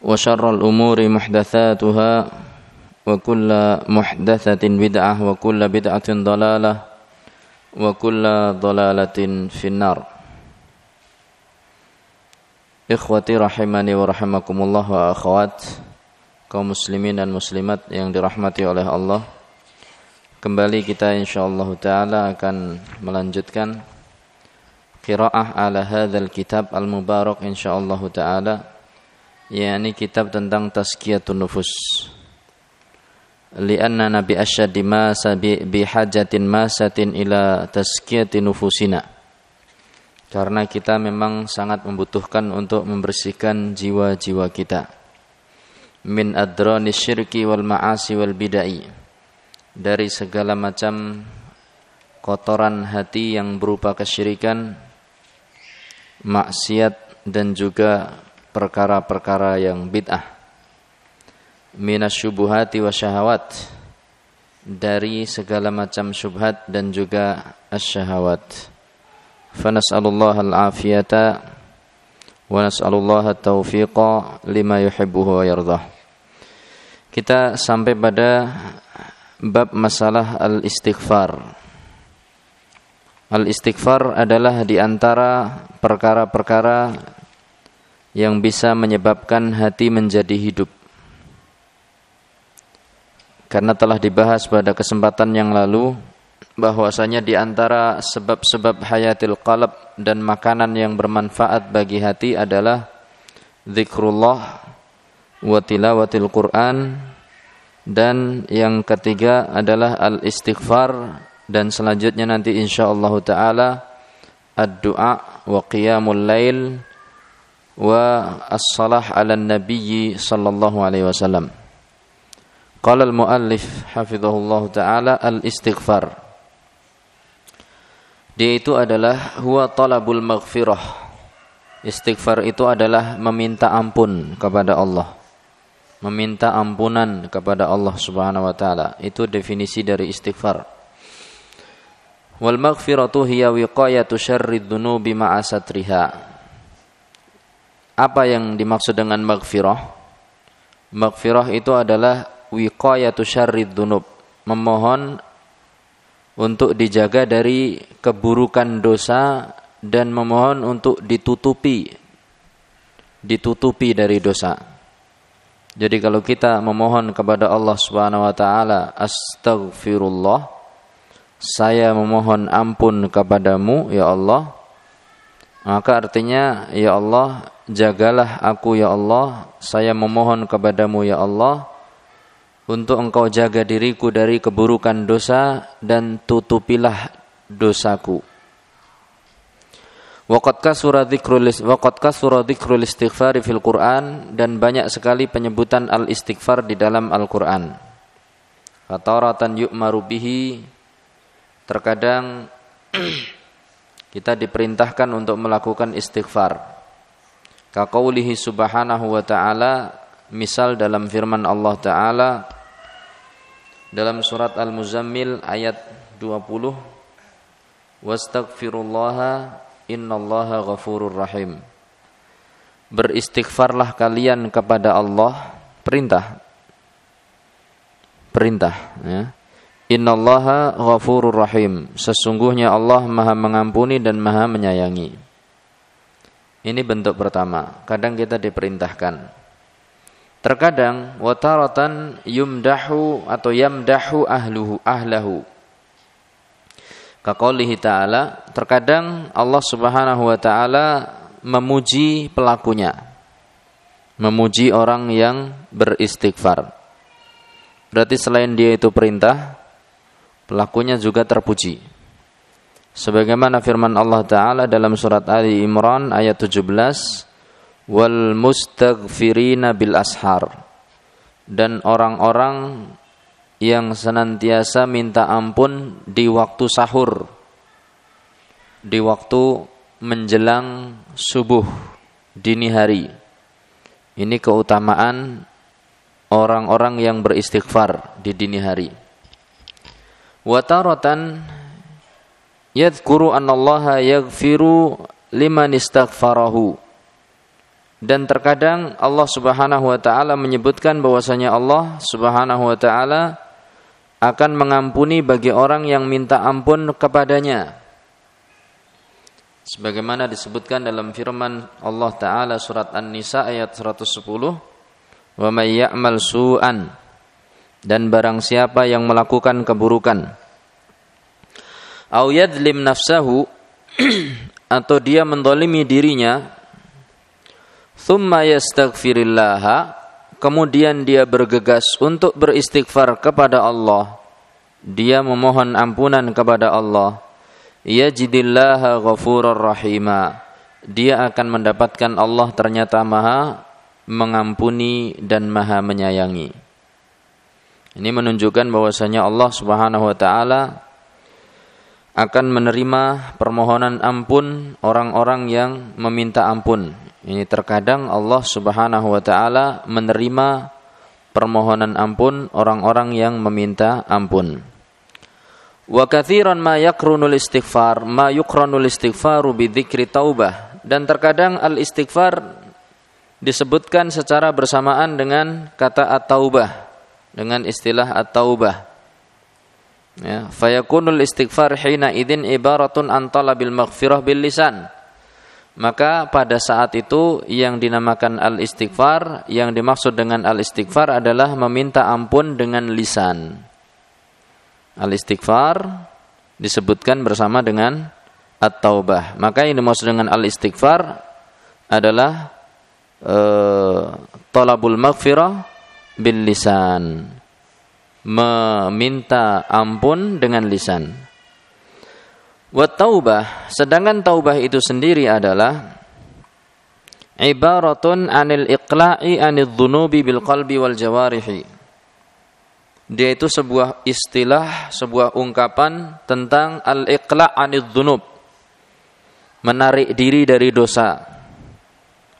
وشر الأمور محدثاتها وكل محدثة بدعة وكل بدعة ضلالة وكل ضلالة في النار Ikhwati rahimani wa rahimakumullah wa akhwat kaum muslimin dan muslimat yang dirahmati oleh Allah. Kembali kita insyaallah taala akan melanjutkan qiraah ala hadzal kitab al-mubarak insyaallah taala yakni kitab tentang tazkiyatun nufus. Lianna nabi asyaddi masa bi hajatin masatin ila tazkiyati nufusina. Karena kita memang sangat membutuhkan untuk membersihkan jiwa-jiwa kita. Min adrani syirki wal ma'asi wal bidai. Dari segala macam kotoran hati yang berupa kesyirikan maksiat dan juga perkara-perkara yang bid'ah. Minasyubuhati wa syahawat. Dari segala macam syubhat dan juga asyahawat. Fanas'alullah al-afiyata wa nas'alullah taufiqa lima yuhibbuhu wa yardah. Kita sampai pada bab masalah al-istighfar. Al-istighfar adalah di antara perkara-perkara yang bisa menyebabkan hati menjadi hidup. Karena telah dibahas pada kesempatan yang lalu bahwasanya di antara sebab-sebab hayatil qalb dan makanan yang bermanfaat bagi hati adalah zikrullah wa tilawatil Quran dan yang ketiga adalah al-istighfar dan selanjutnya nanti insyaallah taala ad-du'a wa qiyamul lail wa as-salah ala nabi sallallahu alaihi wasallam. Qala al-muallif hafizahullah taala al-istighfar. Dia itu adalah huwa talabul maghfirah. Istighfar itu adalah meminta ampun kepada Allah. Meminta ampunan kepada Allah Subhanahu wa taala. Itu definisi dari istighfar. Wal maghfiratu hiya wiqayatu syarri dzunubi ma'a satriha apa yang dimaksud dengan maghfirah? Maghfirah itu adalah wiqayatu syarrid dunub, memohon untuk dijaga dari keburukan dosa dan memohon untuk ditutupi ditutupi dari dosa. Jadi kalau kita memohon kepada Allah Subhanahu wa taala, astaghfirullah, saya memohon ampun kepadamu ya Allah. Maka artinya ya Allah Jagalah aku ya Allah, saya memohon kepadamu ya Allah, untuk engkau jaga diriku dari keburukan dosa dan tutupilah dosaku. Waqad kasura dzikrul waqad kasura dzikrul istighfar fil Quran dan banyak sekali penyebutan al istighfar di dalam Al-Qur'an. Fataratan yu'maru bihi terkadang kita diperintahkan untuk melakukan istighfar. Kaqaulihi subhanahu wa ta'ala misal dalam firman Allah taala dalam surat Al-Muzammil ayat 20 Wastaghfirullaha innallaha ghafurur rahim. Beristighfarlah kalian kepada Allah perintah. Perintah ya Innallaha ghafurur rahim sesungguhnya Allah Maha mengampuni dan Maha menyayangi ini bentuk pertama. Kadang kita diperintahkan. Terkadang wataratan yumdahu atau yamdahu ahluhu ahlahu. Kaqaulihi ta'ala, terkadang Allah Subhanahu wa taala memuji pelakunya. Memuji orang yang beristighfar. Berarti selain dia itu perintah, pelakunya juga terpuji. Sebagaimana firman Allah taala dalam surat Ali Imran ayat 17, wal mustaghfirina bil ashar. Dan orang-orang yang senantiasa minta ampun di waktu sahur di waktu menjelang subuh dini hari. Ini keutamaan orang-orang yang beristighfar di dini hari wataratan yadhkuru annallaha yaghfiru liman istaghfarahu dan terkadang Allah Subhanahu wa taala menyebutkan bahwasanya Allah Subhanahu wa taala akan mengampuni bagi orang yang minta ampun kepadanya. Sebagaimana disebutkan dalam firman Allah taala surat An-Nisa ayat 110, "Wa may ya'mal su'an" dan barang siapa yang melakukan keburukan au nafsahu atau dia mendolimi dirinya thumma yastaghfirillaha kemudian dia bergegas untuk beristighfar kepada Allah dia memohon ampunan kepada Allah yajidillaha ghafurur rahima dia akan mendapatkan Allah ternyata maha mengampuni dan maha menyayangi ini menunjukkan bahwasanya Allah Subhanahu wa taala akan menerima permohonan ampun orang-orang yang meminta ampun. Ini terkadang Allah Subhanahu wa taala menerima permohonan ampun orang-orang yang meminta ampun. Wa katsiran ma yakrunul istighfar, ma yukranul istighfaru bidzikri taubah. Dan terkadang al istighfar disebutkan secara bersamaan dengan kata at-taubah dengan istilah at-taubah. Ya, fayakunul istighfar hina idin ibaratun an talabil maghfirah bil lisan maka pada saat itu yang dinamakan al-istighfar, yang dimaksud dengan al-istighfar adalah meminta ampun dengan lisan. Al-istighfar disebutkan bersama dengan at-taubah. Maka yang dimaksud dengan al-istighfar adalah uh, talabul maghfirah bil lisan. Meminta ampun dengan lisan. Wa taubah, sedangkan taubah itu sendiri adalah ibaratun anil iqla'i anil dhunubi bil qalbi wal jawarihi. Dia itu sebuah istilah, sebuah ungkapan tentang al-iqla' anil dhunub. Menarik diri dari dosa.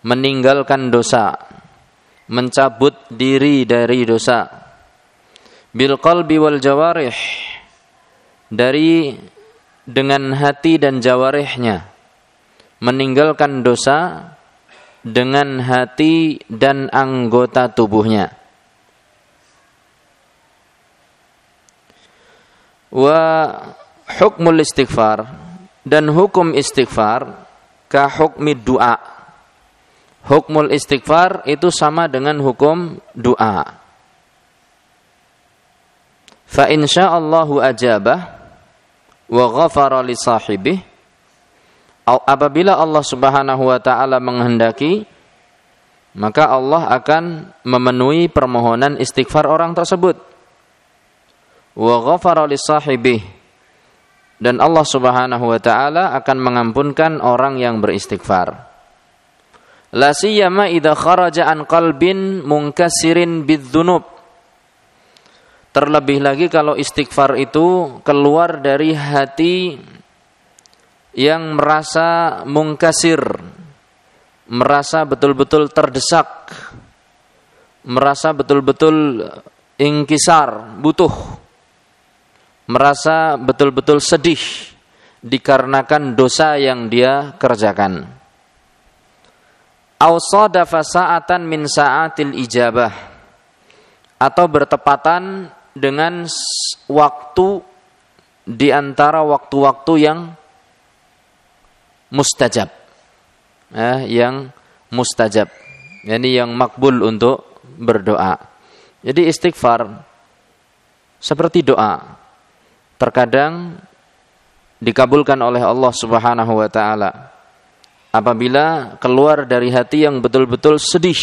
Meninggalkan dosa. Mencabut diri dari dosa. Bil qalbi wal jawarih. Dari dengan hati dan jawarihnya meninggalkan dosa dengan hati dan anggota tubuhnya wa hukmul istighfar dan hukum istighfar ka hukmi doa hukmul istighfar itu sama dengan hukum doa. Fa insyaallahu ajabah wa ghafara li sahibih. Apabila Allah Subhanahu wa taala menghendaki maka Allah akan memenuhi permohonan istighfar orang tersebut. Wa ghafara li sahibih. Dan Allah Subhanahu wa taala akan mengampunkan orang yang beristighfar la siyama idza kharaja an qalbin munkasirin bidzunub Terlebih lagi kalau istighfar itu keluar dari hati yang merasa mungkasir, merasa betul-betul terdesak, merasa betul-betul ingkisar, butuh, merasa betul-betul sedih dikarenakan dosa yang dia kerjakan. Ausadafa sa'atan min sa'atil ijabah atau bertepatan dengan waktu di antara waktu-waktu yang mustajab. Ya, yang mustajab. Yani yang makbul untuk berdoa. Jadi istighfar seperti doa. Terkadang dikabulkan oleh Allah Subhanahu wa taala apabila keluar dari hati yang betul-betul sedih,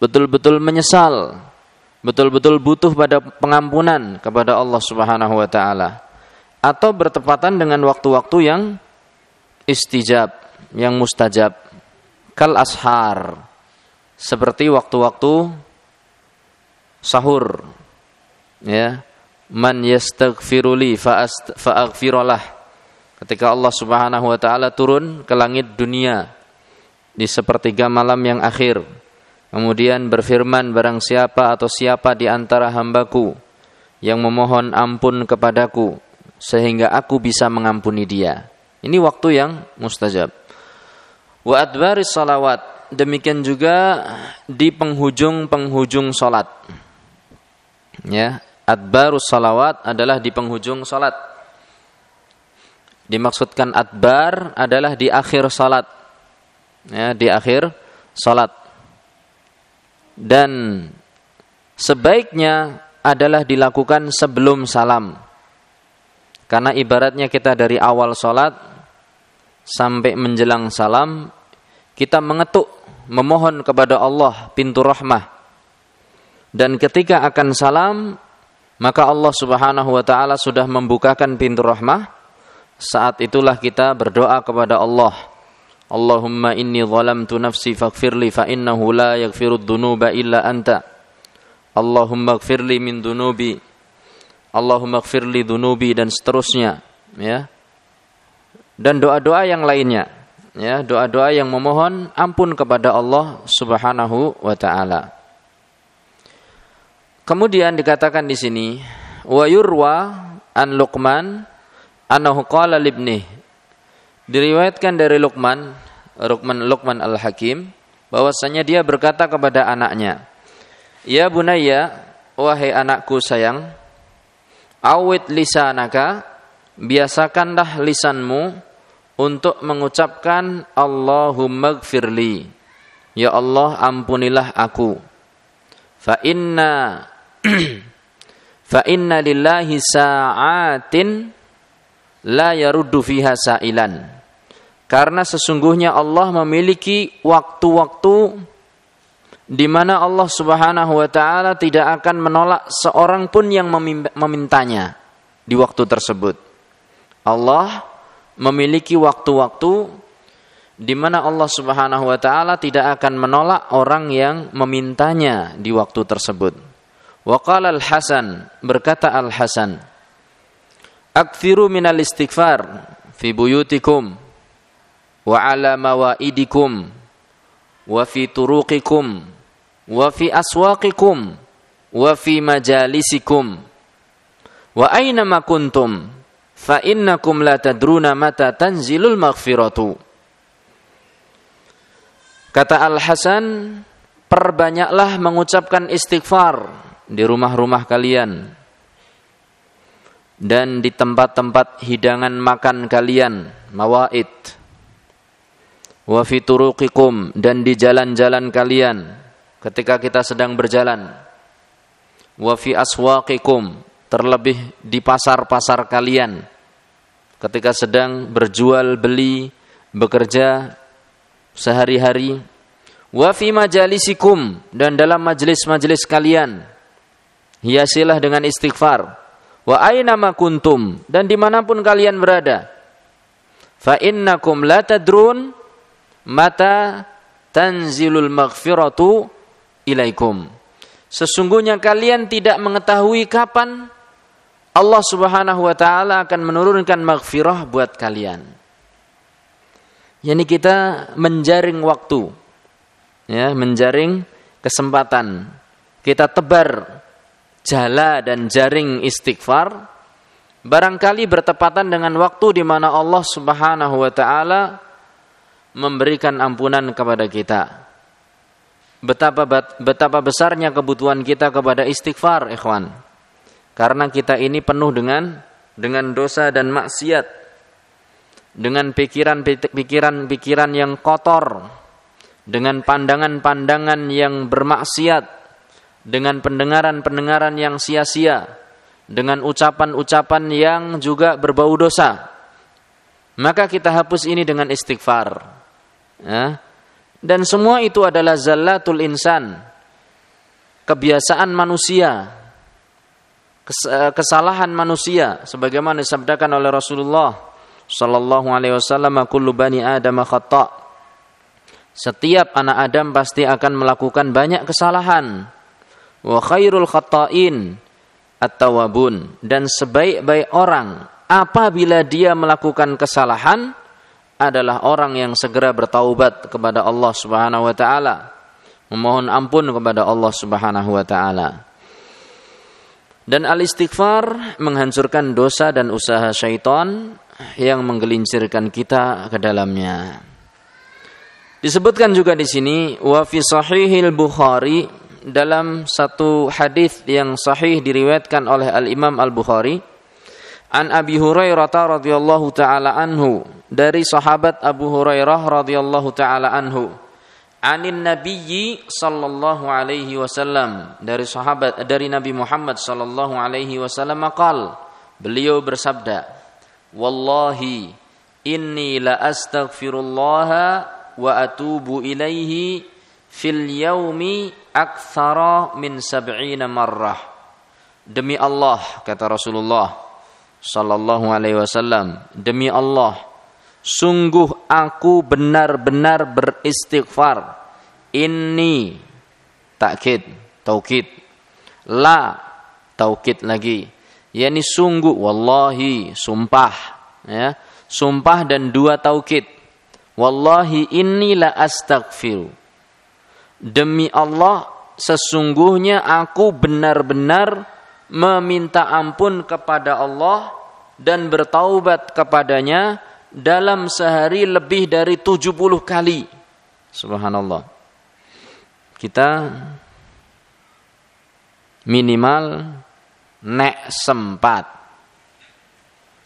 betul-betul menyesal, betul-betul butuh pada pengampunan kepada Allah Subhanahu wa taala atau bertepatan dengan waktu-waktu yang istijab, yang mustajab, kal ashar, seperti waktu-waktu sahur ya. Man yastaghfiruli fa'aghfirullah ketika Allah Subhanahu wa taala turun ke langit dunia di sepertiga malam yang akhir kemudian berfirman barang siapa atau siapa di antara hambaku yang memohon ampun kepadaku sehingga aku bisa mengampuni dia. Ini waktu yang mustajab. Wa adbaris salawat demikian juga di penghujung-penghujung salat. Ya adbarus salawat adalah di penghujung salat dimaksudkan adbar adalah di akhir salat. Ya di akhir salat. Dan sebaiknya adalah dilakukan sebelum salam. Karena ibaratnya kita dari awal salat sampai menjelang salam kita mengetuk memohon kepada Allah pintu rahmah. Dan ketika akan salam maka Allah Subhanahu wa taala sudah membukakan pintu rahmah saat itulah kita berdoa kepada Allah. Allahumma inni zalamtu nafsi faghfirli fa innahu la yaghfirud dunuba illa anta. Allahumma ighfirli min dunubi Allahumma ighfirli dunubi dan seterusnya ya. Dan doa-doa yang lainnya ya. Doa-doa yang memohon ampun kepada Allah Subhanahu wa taala. Kemudian dikatakan di sini wa yurwa an Luqman annahu qala libni. Diriwayatkan dari Luqman Luqman Luqman Al-Hakim bahwasanya dia berkata kepada anaknya Ya bunayya wahai anakku sayang awit lisanaka biasakanlah lisanmu untuk mengucapkan Allahumma gfirli. Ya Allah ampunilah aku. Fa inna Fa inna lillahi sa'atin la yaruddu fiha sa'ilan. Karena sesungguhnya Allah memiliki waktu-waktu di mana Allah Subhanahu wa taala tidak akan menolak seorang pun yang memintanya di waktu tersebut. Allah memiliki waktu-waktu di mana Allah Subhanahu wa taala tidak akan menolak orang yang memintanya di waktu tersebut. Waqala Al-Hasan berkata Al-Hasan Aktsiru minal istighfar fi buyutikum wa ala mawaidikum wa fi turuqikum wa fi aswaqikum wa fi majalisikum. Wa aina ma kuntum fa innakum la tadruna mata tanzilul maghfiratu. Kata Al-Hasan perbanyaklah mengucapkan istighfar di rumah-rumah kalian dan di tempat-tempat hidangan makan kalian mawaid. Wa fi turuqikum dan di jalan-jalan kalian ketika kita sedang berjalan. Wa fi aswaqikum terlebih di pasar-pasar kalian ketika sedang berjual beli bekerja sehari-hari. Wa fi majalisikum dan dalam majelis-majelis kalian Hiasilah dengan istighfar. Wa aina kuntum dan di mana pun kalian berada. Fa innakum la tadrun mata tanzilul maghfiratu ilaikum. Sesungguhnya kalian tidak mengetahui kapan Allah Subhanahu wa taala akan menurunkan maghfirah buat kalian. Yani kita menjaring waktu. Ya, menjaring kesempatan. Kita tebar jala dan jaring istighfar barangkali bertepatan dengan waktu di mana Allah Subhanahu wa taala memberikan ampunan kepada kita. Betapa betapa besarnya kebutuhan kita kepada istighfar, ikhwan. Karena kita ini penuh dengan dengan dosa dan maksiat. Dengan pikiran-pikiran pikiran yang kotor, dengan pandangan-pandangan yang bermaksiat, dengan pendengaran-pendengaran yang sia-sia, dengan ucapan-ucapan yang juga berbau dosa. Maka kita hapus ini dengan istighfar. Ya. Dan semua itu adalah zallatul insan. Kebiasaan manusia. Eh, kesalahan manusia sebagaimana disabdakan oleh Rasulullah sallallahu alaihi wasallam kullu bani khata' Setiap anak Adam pasti akan melakukan banyak kesalahan. Wa khairul khata'in at-tawabun dan sebaik-baik orang apabila dia melakukan kesalahan adalah orang yang segera bertaubat kepada Allah Subhanahu wa taala, memohon ampun kepada Allah Subhanahu wa taala. Dan al-istighfar menghancurkan dosa dan usaha syaitan yang menggelincirkan kita ke dalamnya. Disebutkan juga di sini wa fi sahihil Bukhari dalam satu hadis yang sahih diriwayatkan oleh Al Imam Al Bukhari an Abi Hurairah radhiyallahu taala anhu dari sahabat Abu Hurairah radhiyallahu taala anhu anin nabiyyi sallallahu alaihi wasallam dari sahabat dari Nabi Muhammad sallallahu alaihi wasallam qal beliau bersabda wallahi inni la astaghfirullah wa atubu ilaihi fil yaumi aktsara min sab'ina marrah. Demi Allah kata Rasulullah sallallahu alaihi wasallam, demi Allah sungguh aku benar-benar beristighfar. Ini takkid, taukid. La taukid lagi. Yani sungguh wallahi sumpah ya. Sumpah dan dua taukid Wallahi inni la astaghfiru. Demi Allah, sesungguhnya aku benar-benar meminta ampun kepada Allah dan bertaubat kepadanya dalam sehari lebih dari 70 kali. Subhanallah. Kita minimal nek sempat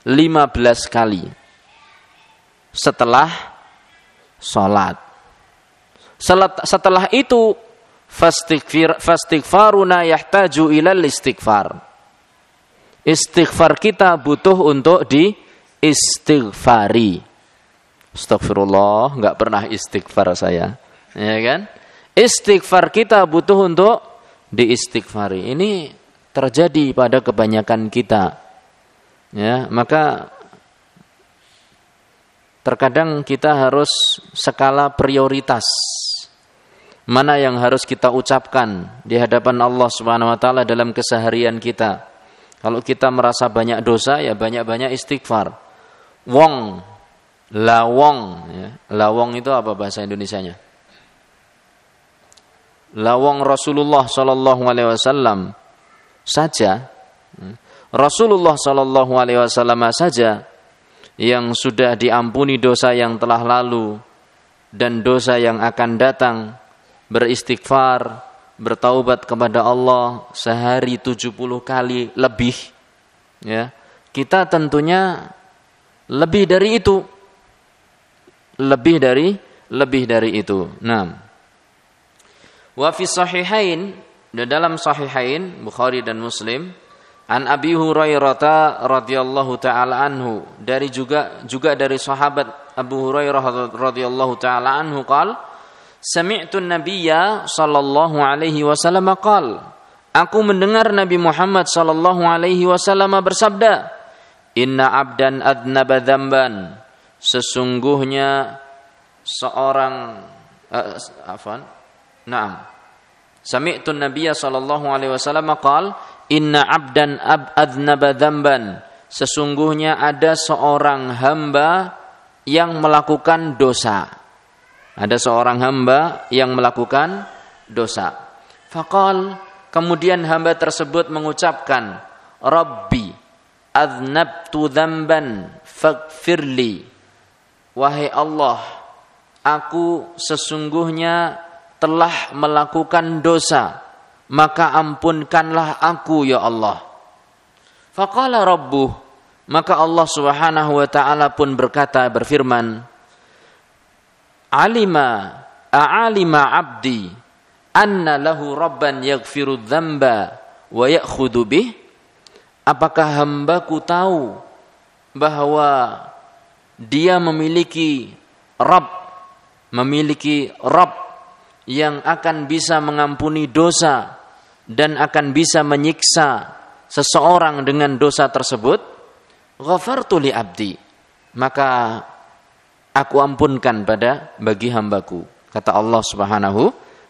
15 kali setelah salat. Setelah itu fastighfaruna yahtaju ilal istighfar. Istighfar kita butuh untuk di istighfari. Astagfirullah, nggak pernah istighfar saya. Ya kan? Istighfar kita butuh untuk diistighfari. Ini terjadi pada kebanyakan kita. Ya, maka Terkadang kita harus skala prioritas. Mana yang harus kita ucapkan di hadapan Allah Subhanahu wa taala dalam keseharian kita. Kalau kita merasa banyak dosa ya banyak-banyak istighfar. Wong, lawong ya. Lawong itu apa bahasa Indonesianya? Lawong Rasulullah sallallahu alaihi wasallam saja Rasulullah sallallahu alaihi wasallam saja yang sudah diampuni dosa yang telah lalu dan dosa yang akan datang beristighfar bertaubat kepada Allah sehari 70 kali lebih ya. Kita tentunya lebih dari itu. Lebih dari lebih dari itu. Nah wa fi sahihain dalam sahihain Bukhari dan Muslim An Abi Hurairah radhiyallahu taala anhu dari juga juga dari sahabat Abu Hurairah radhiyallahu taala anhu qal Sami'tu an-nabiyya sallallahu alaihi wasallam qal Aku mendengar Nabi Muhammad sallallahu alaihi wasallam bersabda Inna abdan adnaba dzamban sesungguhnya seorang uh, afan Naam Sami'tu an-nabiyya sallallahu alaihi wasallam qal Inna abdan ab adnaba dzamban. Sesungguhnya ada seorang hamba yang melakukan dosa. Ada seorang hamba yang melakukan dosa. Fakal kemudian hamba tersebut mengucapkan, Rabbi adnabtu dzamban faghfirli. Wahai Allah, aku sesungguhnya telah melakukan dosa maka ampunkanlah aku ya Allah. Faqala rabbuh, maka Allah Subhanahu wa taala pun berkata berfirman, Alima a'alima 'abdi anna lahu rabban yaghfiru dzamba wa ya'khudhu bih. Apakah hambaku tahu bahwa dia memiliki Rabb memiliki Rabb yang akan bisa mengampuni dosa dan akan bisa menyiksa seseorang dengan dosa tersebut? Ghafartu li abdi. Maka aku ampunkan pada bagi hambaku kata Allah Subhanahu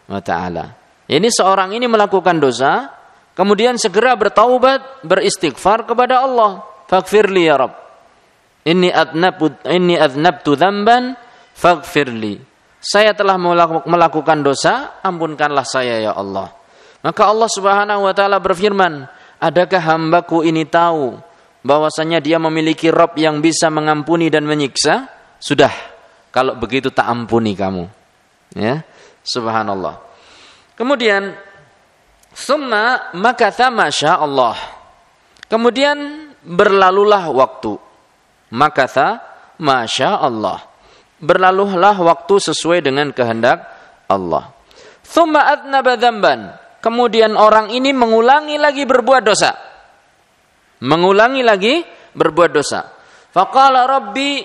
wa taala. Ini seorang ini melakukan dosa kemudian segera bertaubat beristighfar kepada Allah. Faghfirli ya rab inni adnabtu inni adnabtu faghfirli saya telah melakukan dosa ampunkanlah saya ya Allah. Maka Allah Subhanahu wa taala berfirman adakah hambaku ini tahu bahwasanya dia memiliki Rob yang bisa mengampuni dan menyiksa, sudah. Kalau begitu tak ampuni kamu. Ya, subhanallah. Kemudian summa makatha masya Allah. Kemudian berlalulah waktu. Makatha masya Allah. Berlalulah waktu sesuai dengan kehendak Allah. Summa adnaba dzamban. Kemudian orang ini mengulangi lagi berbuat dosa mengulangi lagi berbuat dosa. Faqala rabbi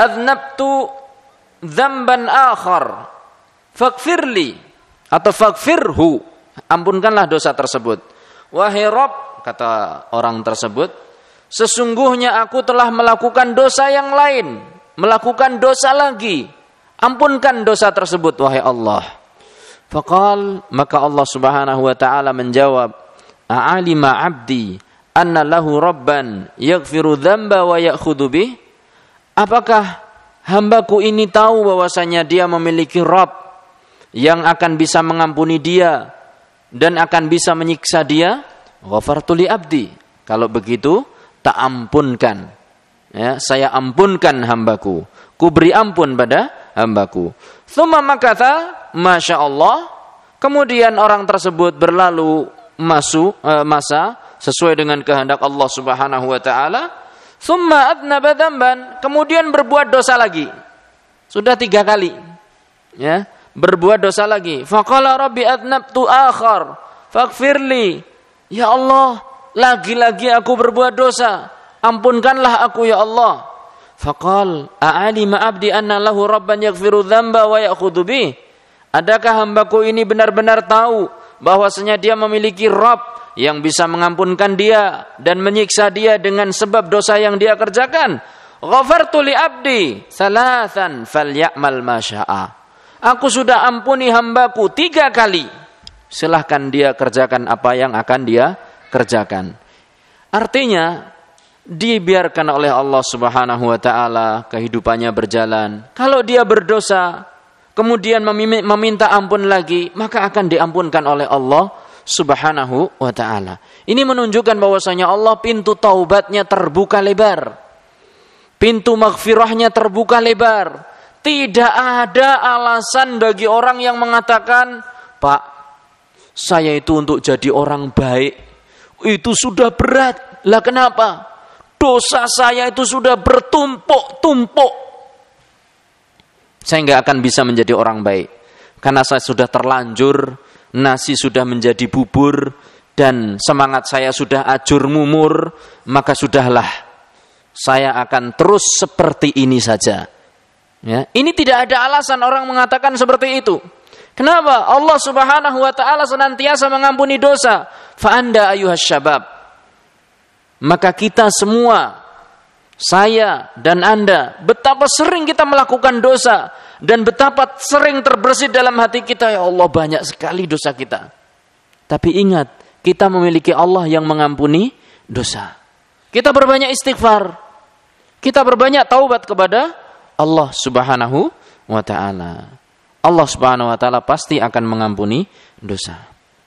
adnabtu dzamban akhar faghfirli atau faghfirhu ampunkanlah dosa tersebut. Wahai Rabb kata orang tersebut, sesungguhnya aku telah melakukan dosa yang lain, melakukan dosa lagi. Ampunkan dosa tersebut wahai Allah. Faqal maka Allah Subhanahu wa taala menjawab, "A'alima 'abdi anna lahu rabban yaghfiru dzamba wa ya'khudhu bih? Apakah hambaku ini tahu bahwasanya dia memiliki Rabb yang akan bisa mengampuni dia dan akan bisa menyiksa dia? Ghafartu li abdi. Kalau begitu, tak ampunkan. Ya, saya ampunkan hambaku. Ku beri ampun pada hambaku. Thumma makata, Masya Allah. Kemudian orang tersebut berlalu masuk uh, masa sesuai dengan kehendak Allah Subhanahu wa taala, thumma adnaba dzamban, kemudian berbuat dosa lagi. Sudah tiga kali. Ya, berbuat dosa lagi. Faqala rabbi adnabtu akhar, faghfirli. Ya Allah, lagi-lagi aku berbuat dosa. Ampunkanlah aku ya Allah. Faqal, a'alima abdi anna lahu rabban yaghfiru dzamba wa ya'khudhu? Adakah hambaku ini benar-benar tahu bahwasanya dia memiliki Rabb yang bisa mengampunkan dia dan menyiksa dia dengan sebab dosa yang dia kerjakan. Ghafartu li abdi salatan falyamal masya'a. Aku sudah ampuni hambaku tiga kali. Silahkan dia kerjakan apa yang akan dia kerjakan. Artinya, dibiarkan oleh Allah Subhanahu wa taala kehidupannya berjalan. Kalau dia berdosa, kemudian meminta ampun lagi, maka akan diampunkan oleh Allah Subhanahu wa taala. Ini menunjukkan bahwasanya Allah pintu taubatnya terbuka lebar. Pintu maghfirahnya terbuka lebar. Tidak ada alasan bagi orang yang mengatakan, "Pak, saya itu untuk jadi orang baik itu sudah berat." Lah kenapa? Dosa saya itu sudah bertumpuk-tumpuk. Saya nggak akan bisa menjadi orang baik karena saya sudah terlanjur nasi sudah menjadi bubur dan semangat saya sudah ajur mumur, maka sudahlah saya akan terus seperti ini saja. Ya, ini tidak ada alasan orang mengatakan seperti itu. Kenapa? Allah Subhanahu wa taala senantiasa mengampuni dosa. Fa anda ayuhas syabab. Maka kita semua saya dan Anda betapa sering kita melakukan dosa dan betapa sering terbersih dalam hati kita ya Allah banyak sekali dosa kita. Tapi ingat, kita memiliki Allah yang mengampuni dosa. Kita berbanyak istighfar. Kita berbanyak taubat kepada Allah Subhanahu wa taala. Allah Subhanahu wa taala pasti akan mengampuni dosa.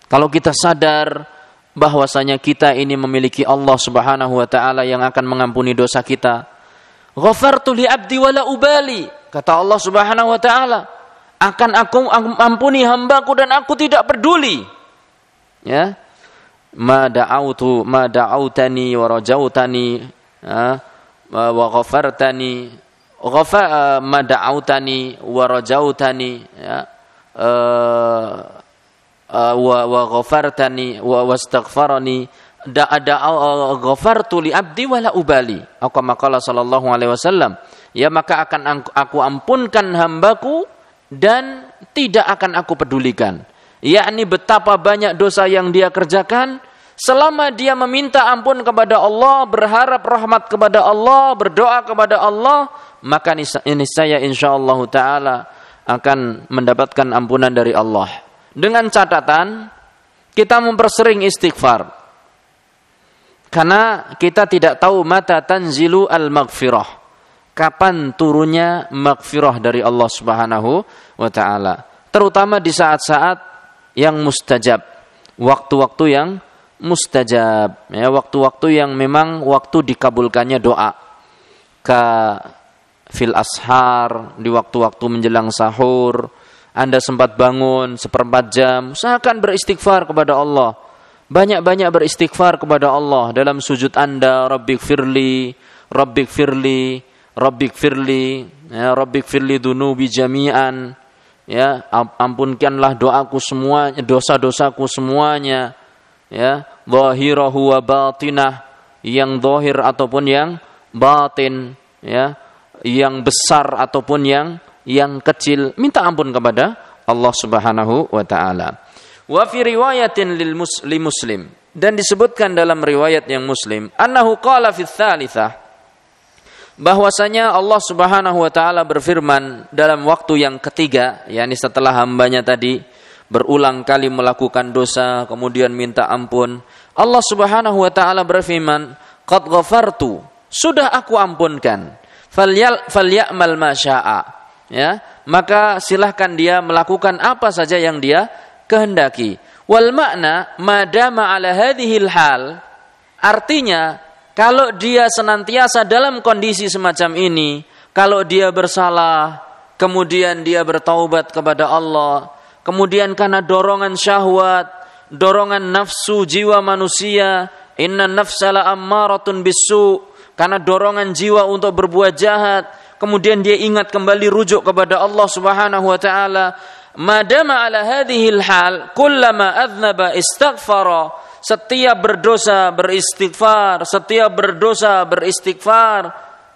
Kalau kita sadar bahwasanya kita ini memiliki Allah Subhanahu wa taala yang akan mengampuni dosa kita. Ghafartu li abdi wala ubali Kata Allah Subhanahu wa taala, akan aku ampuni hambaku dan aku tidak peduli. Ya. Ma da'autu ma da'autani wa rajautani wa ghafartani ghafa uh, mada'autani wa rajautani ya uh, wa wa ghafartani wa wastaghfarani da ada ghafartu li abdi wala ubali atau maqala sallallahu alaihi wasallam ya maka akan aku ampunkan hambaku dan tidak akan aku pedulikan. Yakni betapa banyak dosa yang dia kerjakan selama dia meminta ampun kepada Allah berharap rahmat kepada Allah berdoa kepada Allah maka ini saya insyaallah taala akan mendapatkan ampunan dari Allah. Dengan catatan kita mempersering istighfar. Karena kita tidak tahu mata tanzilu al maghfirah kapan turunnya maghfirah dari Allah Subhanahu wa taala. Terutama di saat-saat yang mustajab. Waktu-waktu yang mustajab. Ya waktu-waktu yang memang waktu dikabulkannya doa. Ka fil ashar di waktu-waktu menjelang sahur. Anda sempat bangun seperempat jam usahakan beristighfar kepada Allah. Banyak-banyak beristighfar kepada Allah dalam sujud Anda Rabbik firli Rabbik firli Rabbik firli ya Rabbik firli dunubi jami'an. Ya ampunkanlah doaku semuanya dosa-dosaku semuanya. Ya zahirahu wa batinah. Yang zahir ataupun yang batin. Ya yang besar ataupun yang yang kecil. Minta ampun kepada Allah Subhanahu wa taala. Wa fi riwayatin lil muslim. Dan disebutkan dalam riwayat yang muslim annahu qala fi tsalitsah bahwasanya Allah Subhanahu wa taala berfirman dalam waktu yang ketiga yakni setelah hambanya tadi berulang kali melakukan dosa kemudian minta ampun Allah Subhanahu wa taala berfirman qad ghafartu sudah aku ampunkan. Falyal falyamal masya'a ya maka silahkan dia melakukan apa saja yang dia kehendaki. Wal makna madama ala hadhil hal artinya kalau dia senantiasa dalam kondisi semacam ini kalau dia bersalah kemudian dia bertaubat kepada Allah kemudian karena dorongan syahwat dorongan nafsu jiwa manusia inna nafsala ammaratun bisu karena dorongan jiwa untuk berbuat jahat, kemudian dia ingat kembali rujuk kepada Allah Subhanahu wa taala, madama ala hadhil hal kullama adznaba istaghfara setiap berdosa beristighfar setiap berdosa beristighfar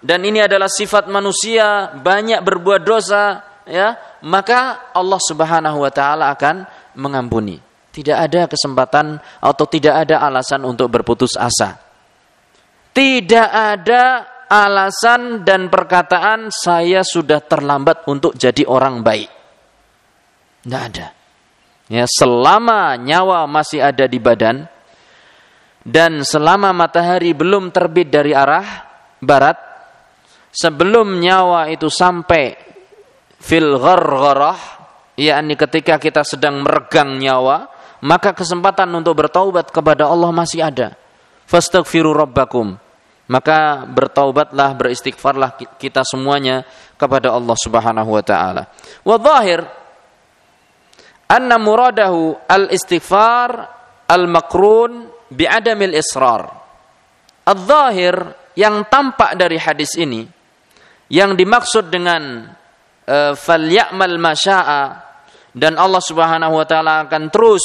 dan ini adalah sifat manusia banyak berbuat dosa ya maka Allah Subhanahu wa taala akan mengampuni tidak ada kesempatan atau tidak ada alasan untuk berputus asa tidak ada alasan dan perkataan saya sudah terlambat untuk jadi orang baik. Tidak ada. Ya, selama nyawa masih ada di badan dan selama matahari belum terbit dari arah barat, sebelum nyawa itu sampai fil ghargharah, yakni ketika kita sedang meregang nyawa, maka kesempatan untuk bertaubat kepada Allah masih ada. Fastaghfiru rabbakum maka bertaubatlah beristighfarlah kita semuanya kepada Allah Subhanahu wa taala. Wa dhahir anna muradahu al-istighfar al-makrun bi'adamil israr. Al-zahir yang tampak dari hadis ini yang dimaksud dengan uh, falyamal masya'a dan Allah Subhanahu wa taala akan terus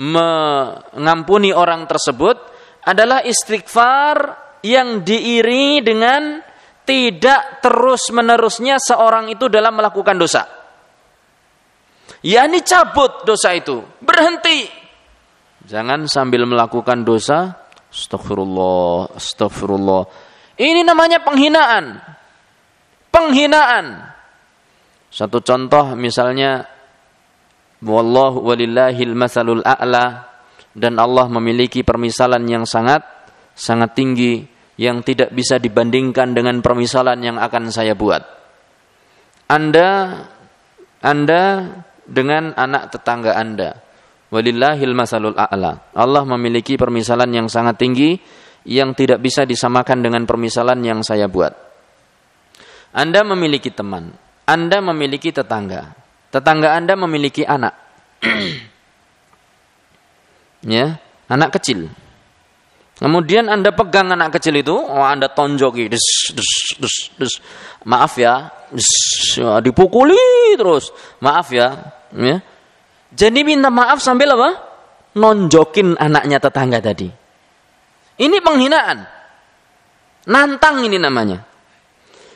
mengampuni orang tersebut adalah istighfar yang diiri dengan tidak terus-menerusnya seorang itu dalam melakukan dosa. Yani cabut dosa itu, berhenti. Jangan sambil melakukan dosa, astagfirullah, astagfirullah. Ini namanya penghinaan. Penghinaan. Satu contoh misalnya wallahu walillahil masalul a'la dan Allah memiliki permisalan yang sangat sangat tinggi yang tidak bisa dibandingkan dengan permisalan yang akan saya buat. Anda Anda dengan anak tetangga Anda. Walillahil masalul a'la. Allah memiliki permisalan yang sangat tinggi yang tidak bisa disamakan dengan permisalan yang saya buat. Anda memiliki teman, Anda memiliki tetangga. Tetangga Anda memiliki anak. ya, anak kecil Kemudian Anda pegang anak kecil itu, oh Anda tonjoki, des, des, des, des. maaf ya, des, ya, dipukuli terus, maaf ya, ya. Jadi minta maaf sambil apa? Nonjokin anaknya tetangga tadi. Ini penghinaan. Nantang ini namanya.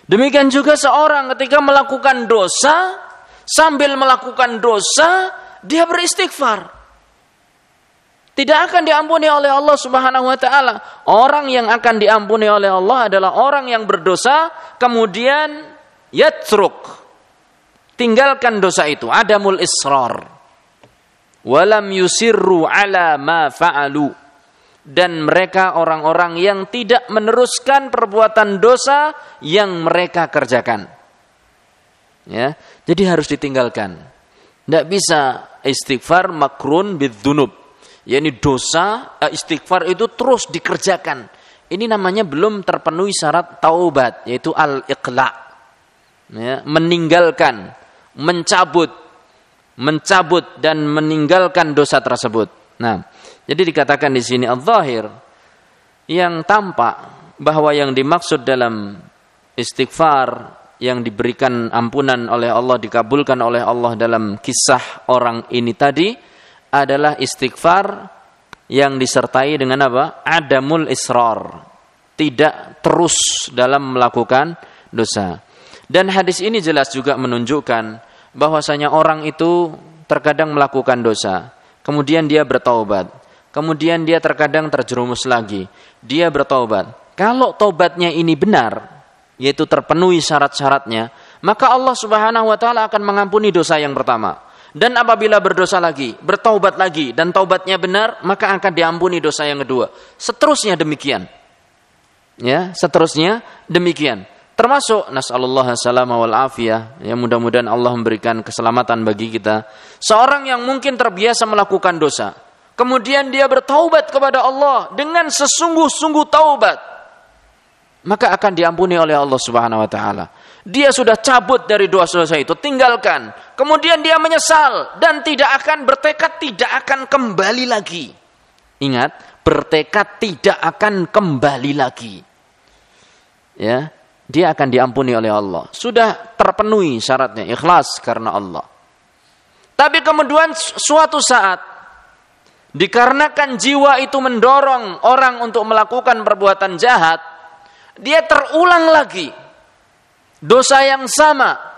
Demikian juga seorang ketika melakukan dosa, sambil melakukan dosa, dia beristighfar tidak akan diampuni oleh Allah Subhanahu wa taala. Orang yang akan diampuni oleh Allah adalah orang yang berdosa kemudian yatruk. Tinggalkan dosa itu, adamul israr. Walam yusirru ala ma fa'alu. Dan mereka orang-orang yang tidak meneruskan perbuatan dosa yang mereka kerjakan. Ya, jadi harus ditinggalkan. Tidak bisa istighfar makrun bidzunub yakni dosa eh, istighfar itu terus dikerjakan. Ini namanya belum terpenuhi syarat taubat yaitu al-iqla. Ya, meninggalkan, mencabut, mencabut dan meninggalkan dosa tersebut. Nah, jadi dikatakan di sini al-zahir yang tampak bahwa yang dimaksud dalam istighfar yang diberikan ampunan oleh Allah dikabulkan oleh Allah dalam kisah orang ini tadi adalah istighfar yang disertai dengan apa? Adamul israr. Tidak terus dalam melakukan dosa. Dan hadis ini jelas juga menunjukkan bahwasanya orang itu terkadang melakukan dosa, kemudian dia bertaubat, kemudian dia terkadang terjerumus lagi, dia bertaubat. Kalau taubatnya ini benar, yaitu terpenuhi syarat-syaratnya, maka Allah Subhanahu wa taala akan mengampuni dosa yang pertama. Dan apabila berdosa lagi, bertaubat lagi dan taubatnya benar, maka akan diampuni dosa yang kedua. Seterusnya demikian. Ya, seterusnya demikian. Termasuk nasallallahu salama wal afiyah. Ya mudah-mudahan Allah memberikan keselamatan bagi kita. Seorang yang mungkin terbiasa melakukan dosa, kemudian dia bertaubat kepada Allah dengan sesungguh-sungguh taubat, maka akan diampuni oleh Allah Subhanahu wa taala. Dia sudah cabut dari dosa-dosa itu, tinggalkan. Kemudian dia menyesal dan tidak akan bertekad tidak akan kembali lagi. Ingat, bertekad tidak akan kembali lagi. Ya, dia akan diampuni oleh Allah. Sudah terpenuhi syaratnya ikhlas karena Allah. Tapi kemudian suatu saat dikarenakan jiwa itu mendorong orang untuk melakukan perbuatan jahat, dia terulang lagi dosa yang sama.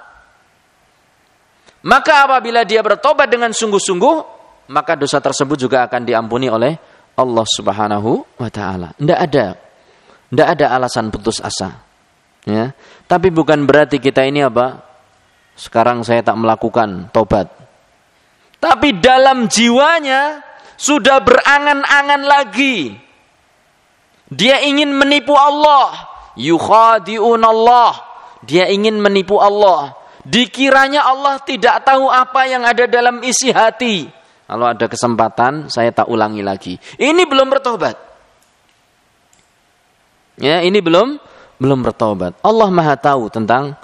Maka apabila dia bertobat dengan sungguh-sungguh, maka dosa tersebut juga akan diampuni oleh Allah Subhanahu wa taala. Tidak ada tidak ada alasan putus asa. Ya. Tapi bukan berarti kita ini apa? Sekarang saya tak melakukan tobat. Tapi dalam jiwanya sudah berangan-angan lagi. Dia ingin menipu Allah. Yukhadi'un Allah dia ingin menipu Allah. Dikiranya Allah tidak tahu apa yang ada dalam isi hati. Kalau ada kesempatan, saya tak ulangi lagi. Ini belum bertobat. Ya, ini belum belum bertobat. Allah Maha tahu tentang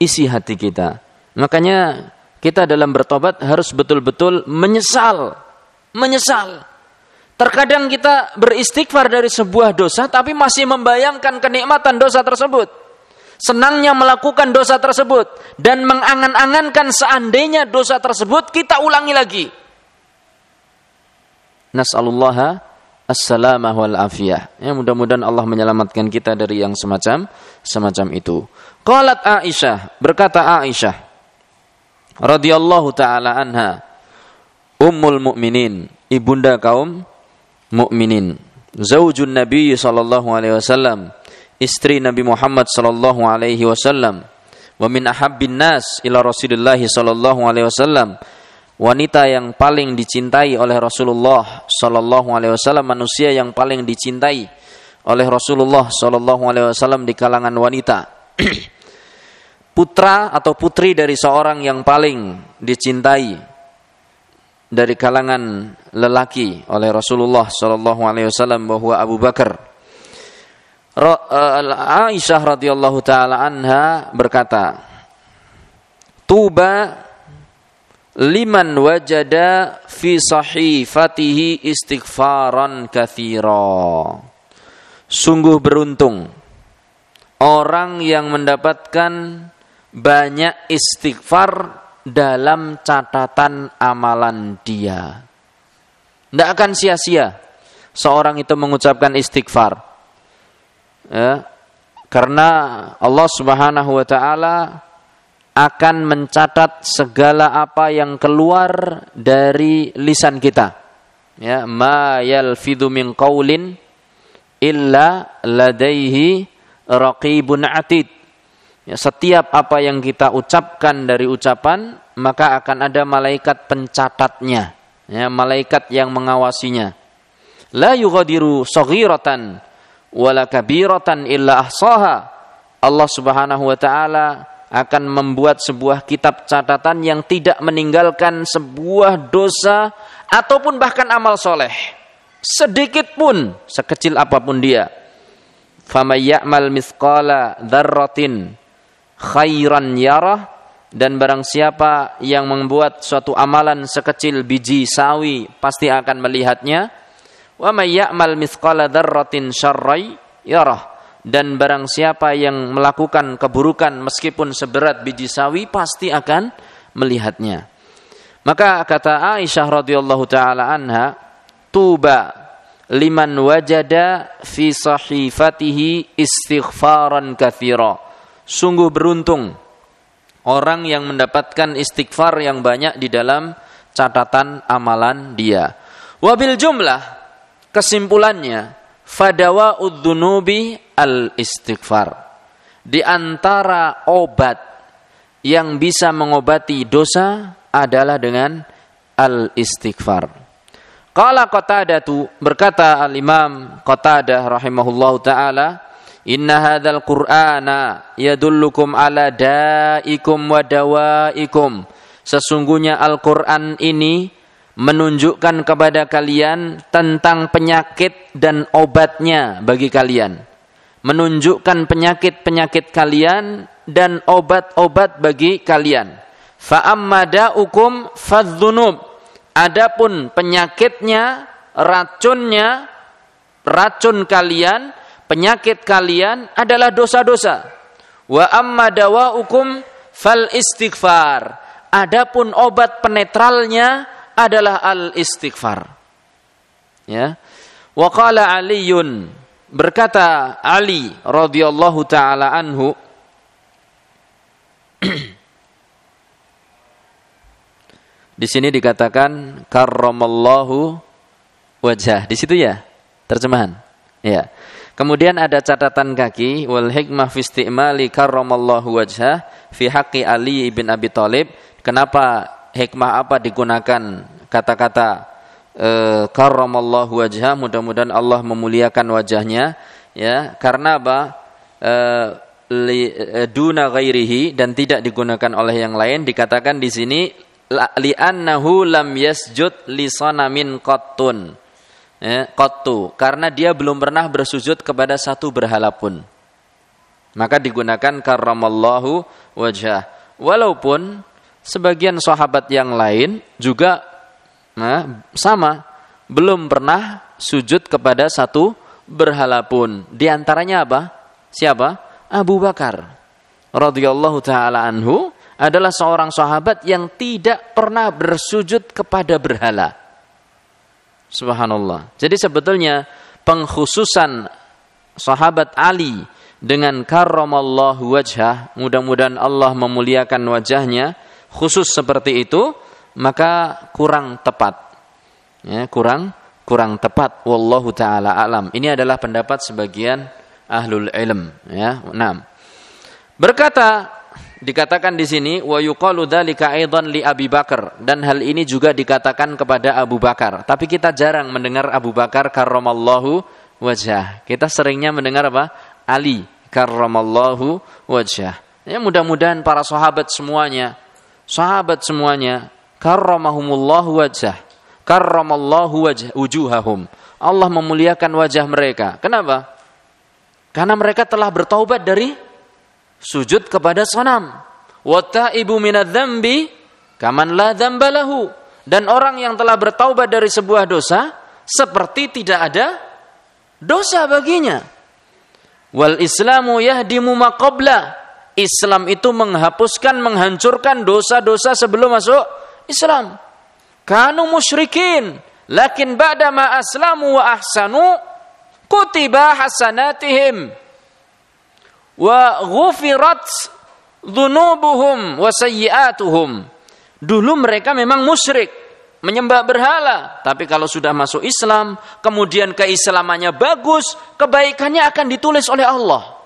isi hati kita. Makanya kita dalam bertobat harus betul-betul menyesal. Menyesal. Terkadang kita beristighfar dari sebuah dosa tapi masih membayangkan kenikmatan dosa tersebut senangnya melakukan dosa tersebut dan mengangan-angankan seandainya dosa tersebut kita ulangi lagi. Nas'alullah assalamah wal afiyah. Ya mudah-mudahan Allah menyelamatkan kita dari yang semacam semacam itu. Qalat Aisyah, berkata Aisyah radhiyallahu taala anha, ummul mukminin, ibunda kaum mukminin, zaujun Nabi sallallahu alaihi wasallam istri Nabi Muhammad sallallahu alaihi wasallam wa min ahabbin nas ila Rasulillah sallallahu alaihi wasallam wanita yang paling dicintai oleh Rasulullah sallallahu alaihi wasallam manusia yang paling dicintai oleh Rasulullah sallallahu alaihi wasallam di kalangan wanita. Putra atau putri dari seorang yang paling dicintai dari kalangan lelaki oleh Rasulullah sallallahu alaihi wasallam bahwa Abu Bakar. Eh, Aisyah radhiyallahu taala anha berkata, "Tuba liman wajada fi sahifatihi istighfaran katsira." Sungguh beruntung orang yang mendapatkan banyak istighfar dalam catatan amalan dia. Tidak akan sia-sia seorang itu mengucapkan istighfar. Ya, karena Allah Subhanahu wa taala akan mencatat segala apa yang keluar dari lisan kita. Ya, ma yalfidhu min qaulin illa ladaihi raqibun atid. Ya, setiap apa yang kita ucapkan dari ucapan maka akan ada malaikat pencatatnya, ya, malaikat yang mengawasinya. La yughadiru saghiratan wala kabiratan illa ahsaha. Allah Subhanahu wa taala akan membuat sebuah kitab catatan yang tidak meninggalkan sebuah dosa ataupun bahkan amal soleh. Sedikit pun sekecil apa pun dia. Famayya'mal mithqala dzarratin khairan yarah. Dan barang siapa yang membuat suatu amalan sekecil biji sawi pasti akan melihatnya. Wa may ya'mal mithqala dzarratin syarrai yarah dan barang siapa yang melakukan keburukan meskipun seberat biji sawi pasti akan melihatnya. Maka kata Aisyah radhiyallahu taala anha, tuba liman wajada fi sahifatihi istighfaran katsira. Sungguh beruntung orang yang mendapatkan istighfar yang banyak di dalam catatan amalan dia. Wabil jumlah kesimpulannya fadawa udzunubi al istighfar. Di antara obat yang bisa mengobati dosa adalah dengan al istighfar. Qala Qatadatu berkata al Imam Qatadah rahimahullahu taala Inna hadzal Qur'ana yadullukum ala da'ikum wa dawaikum. Sesungguhnya Al-Qur'an ini menunjukkan kepada kalian tentang penyakit dan obatnya bagi kalian. Menunjukkan penyakit-penyakit kalian dan obat-obat bagi kalian. Fa'ammada'ukum fadzunub. Adapun penyakitnya, racunnya, racun kalian, penyakit kalian adalah dosa-dosa. Wa amma dawa'ukum fal istighfar. Adapun obat penetralnya adalah al-istighfar. Ya. Wa qala Aliun berkata Ali radhiyallahu taala anhu Di sini dikatakan karramallahu wajah. Di situ ya terjemahan. Ya. Kemudian ada catatan kaki wal hikmah fi istimali karramallahu wajah fi haqqi Ali bin Abi Thalib. Kenapa hikmah apa digunakan? Kata-kata e, karramallahu wajah mudah-mudahan Allah memuliakan wajahnya ya. Karena apa? E, li, e, duna ghairihi dan tidak digunakan oleh yang lain. Dikatakan di sini li'annahu lam yasjud li sanamin qattun ya, qattu. Karena dia belum pernah bersujud kepada satu berhala pun. Maka digunakan karramallahu wajah walaupun sebagian sahabat yang lain juga nah, sama belum pernah sujud kepada satu berhala pun. Di antaranya apa? Siapa? Abu Bakar radhiyallahu taala anhu adalah seorang sahabat yang tidak pernah bersujud kepada berhala. Subhanallah. Jadi sebetulnya pengkhususan sahabat Ali dengan karramallahu wajhah, mudah-mudahan Allah memuliakan wajahnya, khusus seperti itu maka kurang tepat. Ya kurang kurang tepat. Wallahu taala alam. Ini adalah pendapat sebagian ahlul ilm ya. Enam berkata dikatakan di sini wa yuqalu dzalika aidan li Abi Bakar. Dan hal ini juga dikatakan kepada Abu Bakar. Tapi kita jarang mendengar Abu Bakar karramallahu wajah. Kita seringnya mendengar apa? Ali karramallahu wajah. Ya mudah-mudahan para sahabat semuanya sahabat semuanya karramahumullahu wajah karramallahu wajh wujuhahum. Allah memuliakan wajah mereka. Kenapa? Karena mereka telah bertaubat dari sujud kepada sanam wa taibu minadz-dzambi kaman la dzambalahu dan orang yang telah bertaubat dari sebuah dosa seperti tidak ada dosa baginya. Wal Islamu yahdimu maqabla. Islam itu menghapuskan, menghancurkan dosa-dosa sebelum masuk Islam. Kanu musyrikin, lakin ba'da ma aslamu wa ahsanu kutiba hasanatihim wa ghufirat dhunubuhum wa sayyiatuhum. Dulu mereka memang musyrik, menyembah berhala, tapi kalau sudah masuk Islam, kemudian keislamannya bagus, kebaikannya akan ditulis oleh Allah.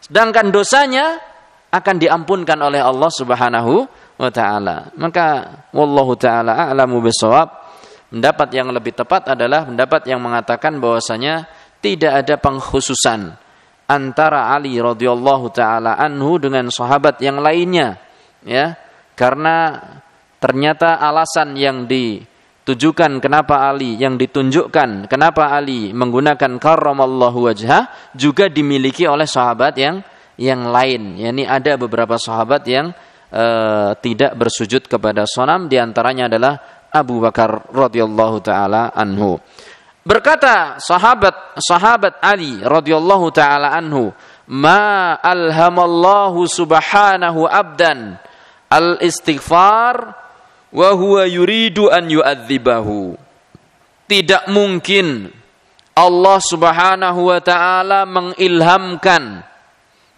Sedangkan dosanya akan diampunkan oleh Allah Subhanahu wa taala. Maka wallahu taala a'lamu bisawab. Pendapat yang lebih tepat adalah pendapat yang mengatakan bahwasanya tidak ada pengkhususan antara Ali radhiyallahu taala anhu dengan sahabat yang lainnya ya karena ternyata alasan yang ditujukan kenapa Ali yang ditunjukkan kenapa Ali menggunakan karramallahu wajhah juga dimiliki oleh sahabat yang yang lain. yakni ada beberapa sahabat yang uh, tidak bersujud kepada sonam di antaranya adalah Abu Bakar radhiyallahu taala anhu. Berkata sahabat sahabat Ali radhiyallahu taala anhu, "Ma alhamallahu subhanahu abdan al-istighfar wa huwa yuridu an yu'adzibahu." Tidak mungkin Allah Subhanahu wa taala mengilhamkan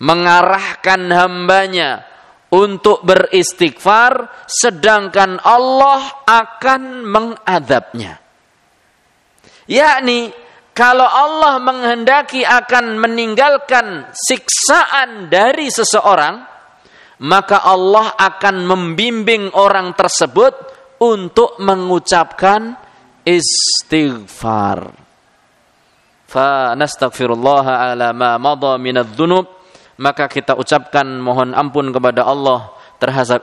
mengarahkan hambanya untuk beristighfar sedangkan Allah akan mengadabnya. Yakni kalau Allah menghendaki akan meninggalkan siksaan dari seseorang, maka Allah akan membimbing orang tersebut untuk mengucapkan istighfar. Fa nastaghfirullah ala ma madha minadh-dhunub maka kita ucapkan mohon ampun kepada Allah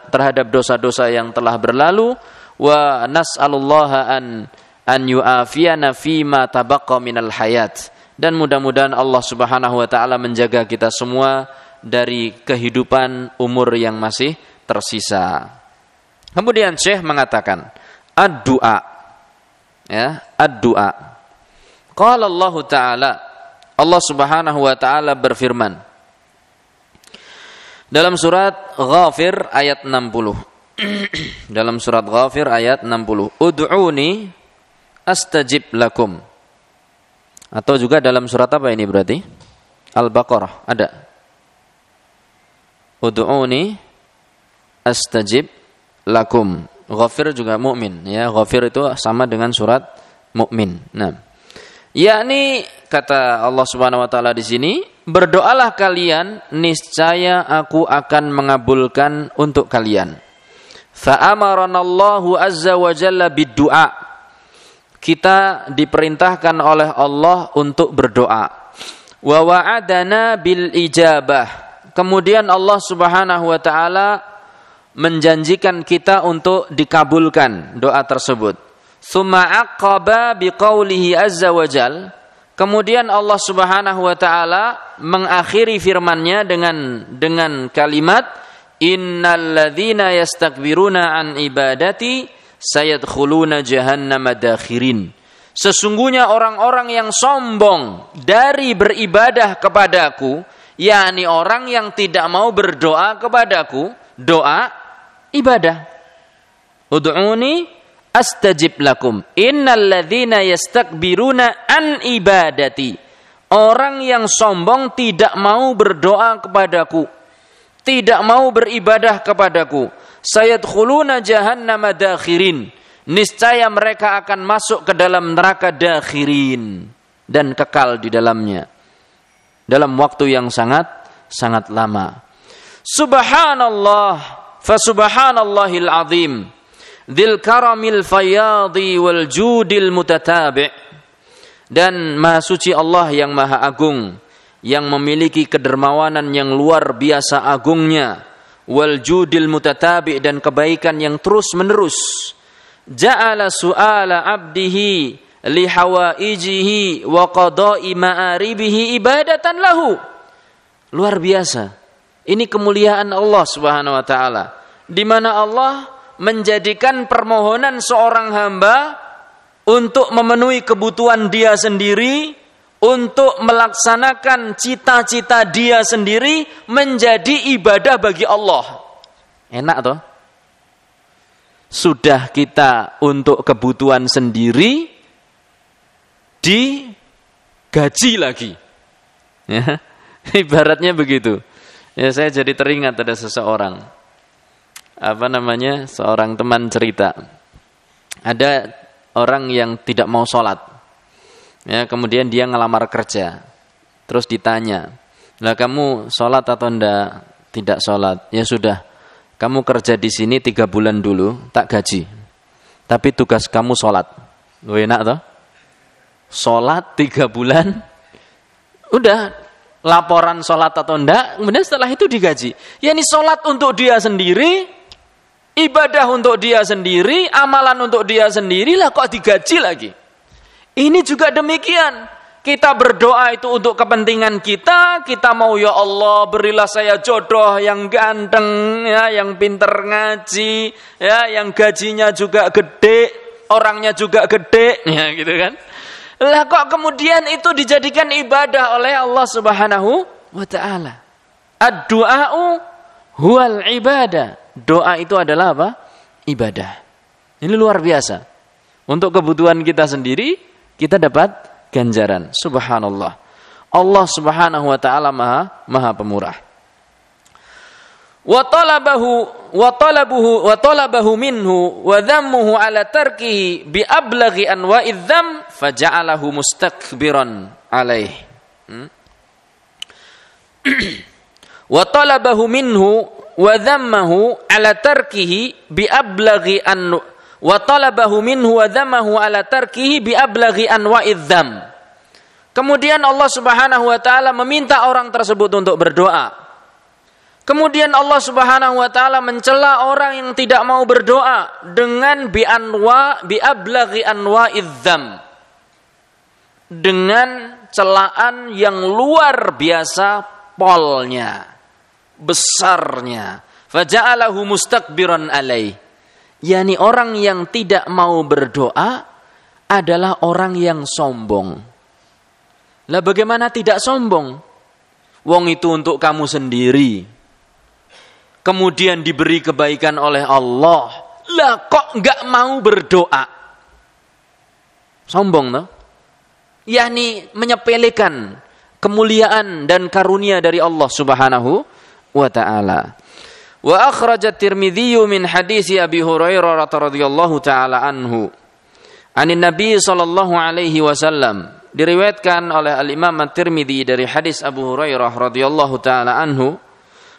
terhadap dosa-dosa yang telah berlalu wa nas'alullaha an an yu'afiyana fima tabaqa minal hayat dan mudah-mudahan Allah Subhanahu wa taala menjaga kita semua dari kehidupan umur yang masih tersisa. Kemudian Syekh mengatakan ad-du'a ya, ad-du'a. Qala Allah taala Allah Subhanahu wa taala berfirman dalam surat Ghafir ayat 60. Dalam surat Ghafir ayat 60. Ud'uni astajib lakum. Atau juga dalam surat apa ini berarti? Al-Baqarah ada. Ud'uni astajib lakum. Ghafir juga mukmin ya. Ghafir itu sama dengan surat mukmin. Nah, yakni kata Allah Subhanahu wa taala di sini Berdoalah kalian, niscaya aku akan mengabulkan untuk kalian. Fa'amaranallahu azza wa jalla biddu'a. Kita diperintahkan oleh Allah untuk berdoa. Wa wa'adana bil ijabah. Kemudian Allah Subhanahu wa taala menjanjikan kita untuk dikabulkan doa tersebut. Summa aqaba biqaulihi azza wa jalla Kemudian Allah Subhanahu wa taala mengakhiri firman-Nya dengan dengan kalimat innalladzina yastakbiruna an ibadati sayadkhuluna jahannama dakhirin. Sesungguhnya orang-orang yang sombong dari beribadah kepadaku, yakni orang yang tidak mau berdoa kepadaku, doa ibadah. Ud'uni astajib lakum. Innalladzina yastakbiruna an ibadati. Orang yang sombong tidak mau berdoa kepadaku. Tidak mau beribadah kepadaku. Sayadkhuluna jahannama dakhirin. Niscaya mereka akan masuk ke dalam neraka dakhirin. Dan kekal di dalamnya. Dalam waktu yang sangat sangat lama. Subhanallah. Fa subhanallahil azim Dzil karamil fayadi wal judil mutatabi' dan maha suci Allah yang maha agung yang memiliki kedermawanan yang luar biasa agungnya wal judil mutatabi' dan kebaikan yang terus menerus ja'ala su'ala abdihi li hawaijihi wa qada'i ma'aribihi ibadatan lahu. Luar biasa. Ini kemuliaan Allah Subhanahu wa taala. Di mana Allah menjadikan permohonan seorang hamba untuk memenuhi kebutuhan dia sendiri untuk melaksanakan cita-cita dia sendiri menjadi ibadah bagi Allah. Enak toh? Sudah kita untuk kebutuhan sendiri digaji lagi. Ya, ibaratnya begitu. Ya saya jadi teringat ada seseorang apa namanya seorang teman cerita. Ada orang yang tidak mau sholat. Ya kemudian dia ngelamar kerja. Terus ditanya lah kamu sholat atau ndak? Tidak sholat. Ya sudah kamu kerja di sini tiga bulan dulu tak gaji. Tapi tugas kamu sholat. Enak toh? Sholat tiga bulan? Udah laporan sholat atau enggak, kemudian setelah itu digaji. Ya ini sholat untuk dia sendiri, ibadah untuk dia sendiri, amalan untuk dia sendiri lah kok digaji lagi. Ini juga demikian. Kita berdoa itu untuk kepentingan kita, kita mau ya Allah berilah saya jodoh yang ganteng, ya, yang pinter ngaji, ya, yang gajinya juga gede, orangnya juga gede, ya gitu kan. Lah kok kemudian itu dijadikan ibadah oleh Allah Subhanahu wa taala. Ad-du'a'u huwal ibadah. Doa itu adalah apa? Ibadah. Ini luar biasa. Untuk kebutuhan kita sendiri, kita dapat ganjaran. Subhanallah. Allah Subhanahu wa taala Maha Maha Pemurah wa dhammahu ala tarkihi bi ablaghi an wa talabahu minhu wa dhammahu ala tarkihi bi ablaghi kemudian Allah Subhanahu wa taala meminta orang tersebut untuk berdoa. Kemudian Allah Subhanahu wa taala mencela orang yang tidak mau berdoa dengan bi anwa bi ablaghi. Dengan celaan yang luar biasa polnya, besarnya. Faja'alahu mustakbiran alaih. Yani orang yang tidak mau berdoa adalah orang yang sombong. Lah bagaimana tidak sombong? Wong itu untuk kamu sendiri kemudian diberi kebaikan oleh Allah, lah kok nggak mau berdoa? Sombong no? Yani menyepelekan kemuliaan dan karunia dari Allah Subhanahu wa taala. Wa akhrajat Tirmidzi min hadis Abi Hurairah radhiyallahu taala anhu. Anin Nabi sallallahu alaihi wasallam diriwayatkan oleh Al Imam At-Tirmidzi dari hadis Abu Hurairah radhiyallahu taala anhu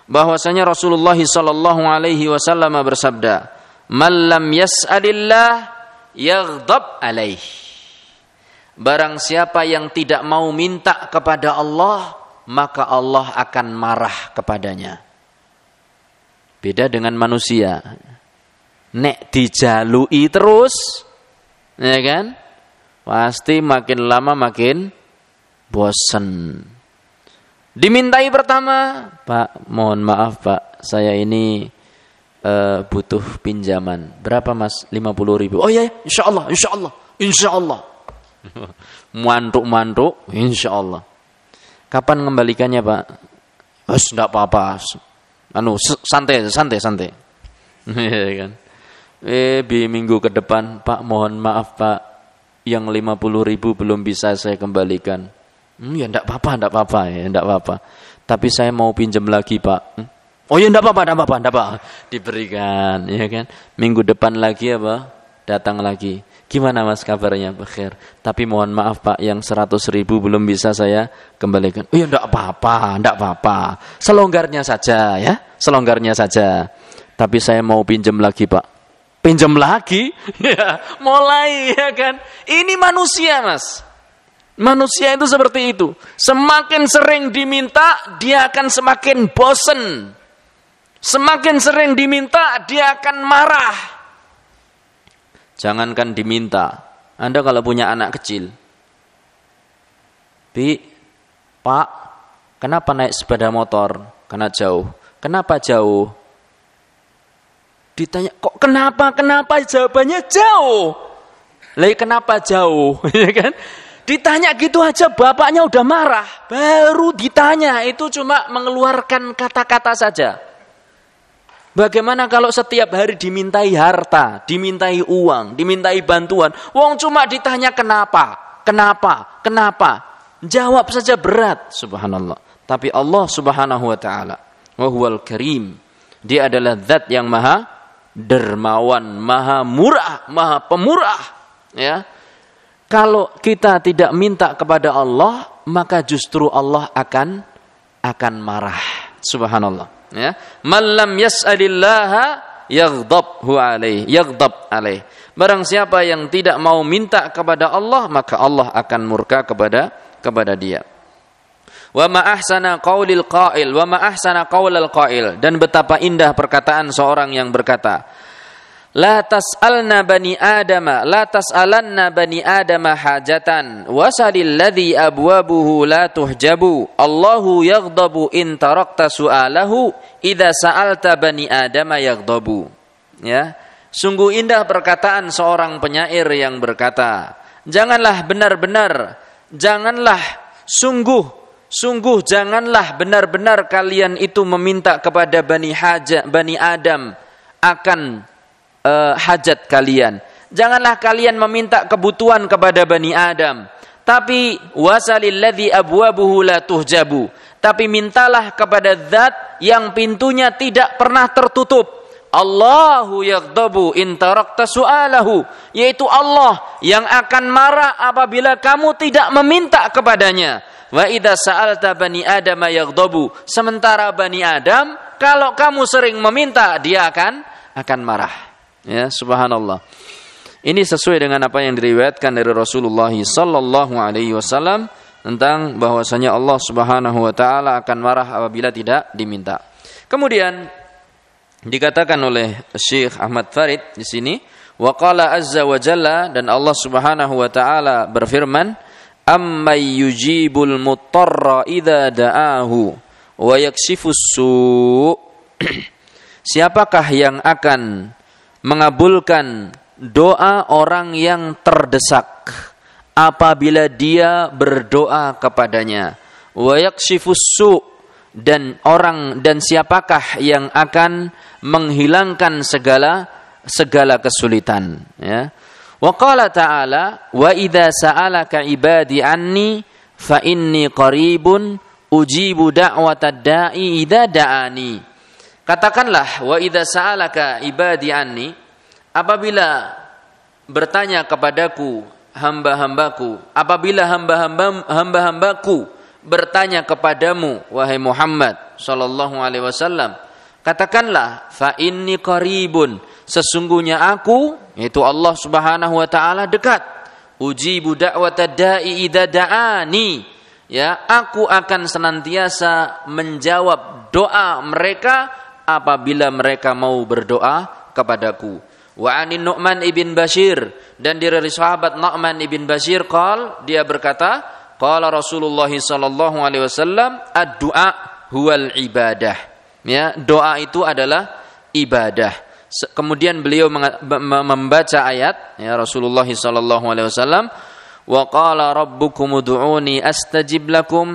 bahwasanya Rasulullah sallallahu alaihi wasallam bersabda, "Man lam yas'alillah yaghdab alaih." Barang siapa yang tidak mau minta kepada Allah, maka Allah akan marah kepadanya. Beda dengan manusia. Nek dijalui terus, ya kan? Pasti makin lama makin bosan. Dimintai pertama, Pak, mohon maaf Pak, saya ini uh, butuh pinjaman. Berapa Mas? 50 ribu. Oh iya, ya, insya Allah, insya Allah, insya Allah. Mantuk-mantuk, insya Allah. Kapan ngembalikannya Pak? Bos, enggak apa-apa. Anu, santai, santai, santai. Iya kan? Eh, di minggu ke depan, Pak, mohon maaf Pak, yang 50 ribu belum bisa saya kembalikan. Hmm, ya enggak apa-apa, enggak apa-apa, ya enggak apa-apa. Tapi saya mau pinjam lagi, Pak. Hmm? Oh ya enggak apa-apa, enggak apa-apa, enggak apa. Diberikan, ya kan? Minggu depan lagi apa? Datang lagi. Gimana Mas kabarnya, Bekir? Tapi mohon maaf Pak, yang 100 ribu belum bisa saya kembalikan. Oh ya enggak apa-apa, enggak apa-apa. Selonggarnya saja ya, selonggarnya saja. Tapi saya mau pinjam lagi Pak. Pinjam lagi? Ya, mulai ya kan. Ini manusia Mas. Manusia itu seperti itu. Semakin sering diminta, dia akan semakin bosen. Semakin sering diminta, dia akan marah. Jangankan diminta. Anda kalau punya anak kecil. Bi, Pak, kenapa naik sepeda motor? Karena jauh. Kenapa jauh? Ditanya, kok kenapa? Kenapa? Jawabannya jauh. Lah kenapa jauh? Ya kan? Ditanya gitu aja bapaknya udah marah. Baru ditanya itu cuma mengeluarkan kata-kata saja. Bagaimana kalau setiap hari dimintai harta, dimintai uang, dimintai bantuan, wong cuma ditanya kenapa, kenapa, kenapa? Jawab saja berat, subhanallah. Tapi Allah subhanahu wa ta'ala, wa karim. Dia adalah zat yang maha dermawan, maha murah, maha pemurah. Ya, kalau kita tidak minta kepada Allah, maka justru Allah akan akan marah. Subhanallah. Ya. Malam yas'alillaha yaghdabhu alaih, yaghdab alaih. Barang siapa yang tidak mau minta kepada Allah, maka Allah akan murka kepada kepada dia. Wa ma ahsana qaulil qail, wa ma ahsana qaulal qail dan betapa indah perkataan seorang yang berkata, La tas'alna bani adama La tas'alanna bani adama hajatan. Wasalil ladhi abwabuhu la tuhjabu. Allahu yaghdabu in tarakta su'alahu Ida sa'alta bani adama yaghdabu. Ya. Sungguh indah perkataan seorang penyair yang berkata Janganlah benar-benar Janganlah sungguh Sungguh janganlah benar-benar kalian itu meminta kepada Bani Haja, Bani Adam akan uh, hajat kalian. Janganlah kalian meminta kebutuhan kepada Bani Adam. Tapi wasalilladzi abwabuhu la tuhjabu. Tapi mintalah kepada zat yang pintunya tidak pernah tertutup. Allahu yaghdabu in tarakta su'alahu. Yaitu Allah yang akan marah apabila kamu tidak meminta kepadanya. Wa idza sa'alta bani Adam yaghdabu. Sementara Bani Adam kalau kamu sering meminta dia akan akan marah. Ya, subhanallah. Ini sesuai dengan apa yang diriwayatkan dari Rasulullah sallallahu alaihi wasallam tentang bahwasanya Allah Subhanahu wa taala akan marah apabila tidak diminta. Kemudian dikatakan oleh Syekh Ahmad Farid di sini wa qala azza wa jalla dan Allah Subhanahu wa taala berfirman ammay yujibul mutarra idza da'ahu wa yakshifus su Siapakah yang akan mengabulkan doa orang yang terdesak apabila dia berdoa kepadanya. Wa su dan orang dan siapakah yang akan menghilangkan segala segala kesulitan ya. Wa qala ta'ala wa idza sa'alaka ibadi anni fa inni qaribun ujibu da'watad da'i idza da'ani Katakanlah wa idza sa'alaka ibadi anni apabila bertanya kepadaku hamba-hambaku apabila hamba-hamba hamba-hambaku bertanya kepadamu wahai Muhammad sallallahu alaihi wasallam katakanlah fa inni qaribun sesungguhnya aku yaitu Allah Subhanahu wa taala dekat. Ujibu da'wata da'i idza da'ani ya aku akan senantiasa menjawab doa mereka apabila mereka mau berdoa kepadaku. Wa anin Nu'man ibn Bashir dan dari sahabat Nu'man ibn Bashir qal dia berkata qala Rasulullah sallallahu alaihi wasallam ad-du'a huwal ibadah. Ya, doa itu adalah ibadah. Kemudian beliau membaca ayat ya Rasulullah sallallahu alaihi wasallam وقال ربكم rabbukum ud'uni لكم lakum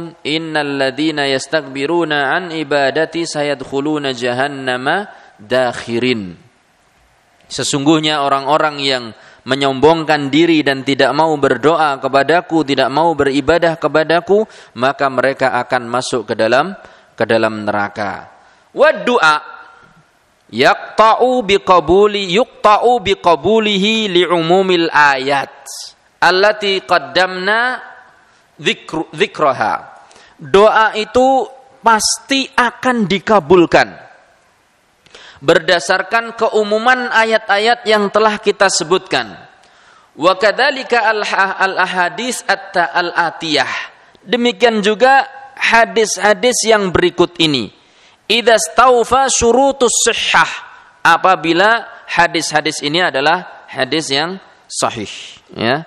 الذين يستكبرون عن an سيدخلون جهنم داخرين. Sesungguhnya orang-orang yang menyombongkan diri dan tidak mau berdoa kepadaku, tidak mau beribadah kepadaku, maka mereka akan masuk ke dalam ke dalam neraka. wa du'a yaqta'u biqabuli yuqta'u biqabulihi li'umumil ayat allati qaddamna dzikraha. Doa itu pasti akan dikabulkan berdasarkan keumuman ayat-ayat yang telah kita sebutkan. Wa kadzalika al-ahadis al-atiyah. Demikian juga hadis-hadis yang berikut ini. Idza staufa syurutus sihhah. Apabila hadis-hadis ini adalah hadis yang sahih, ya.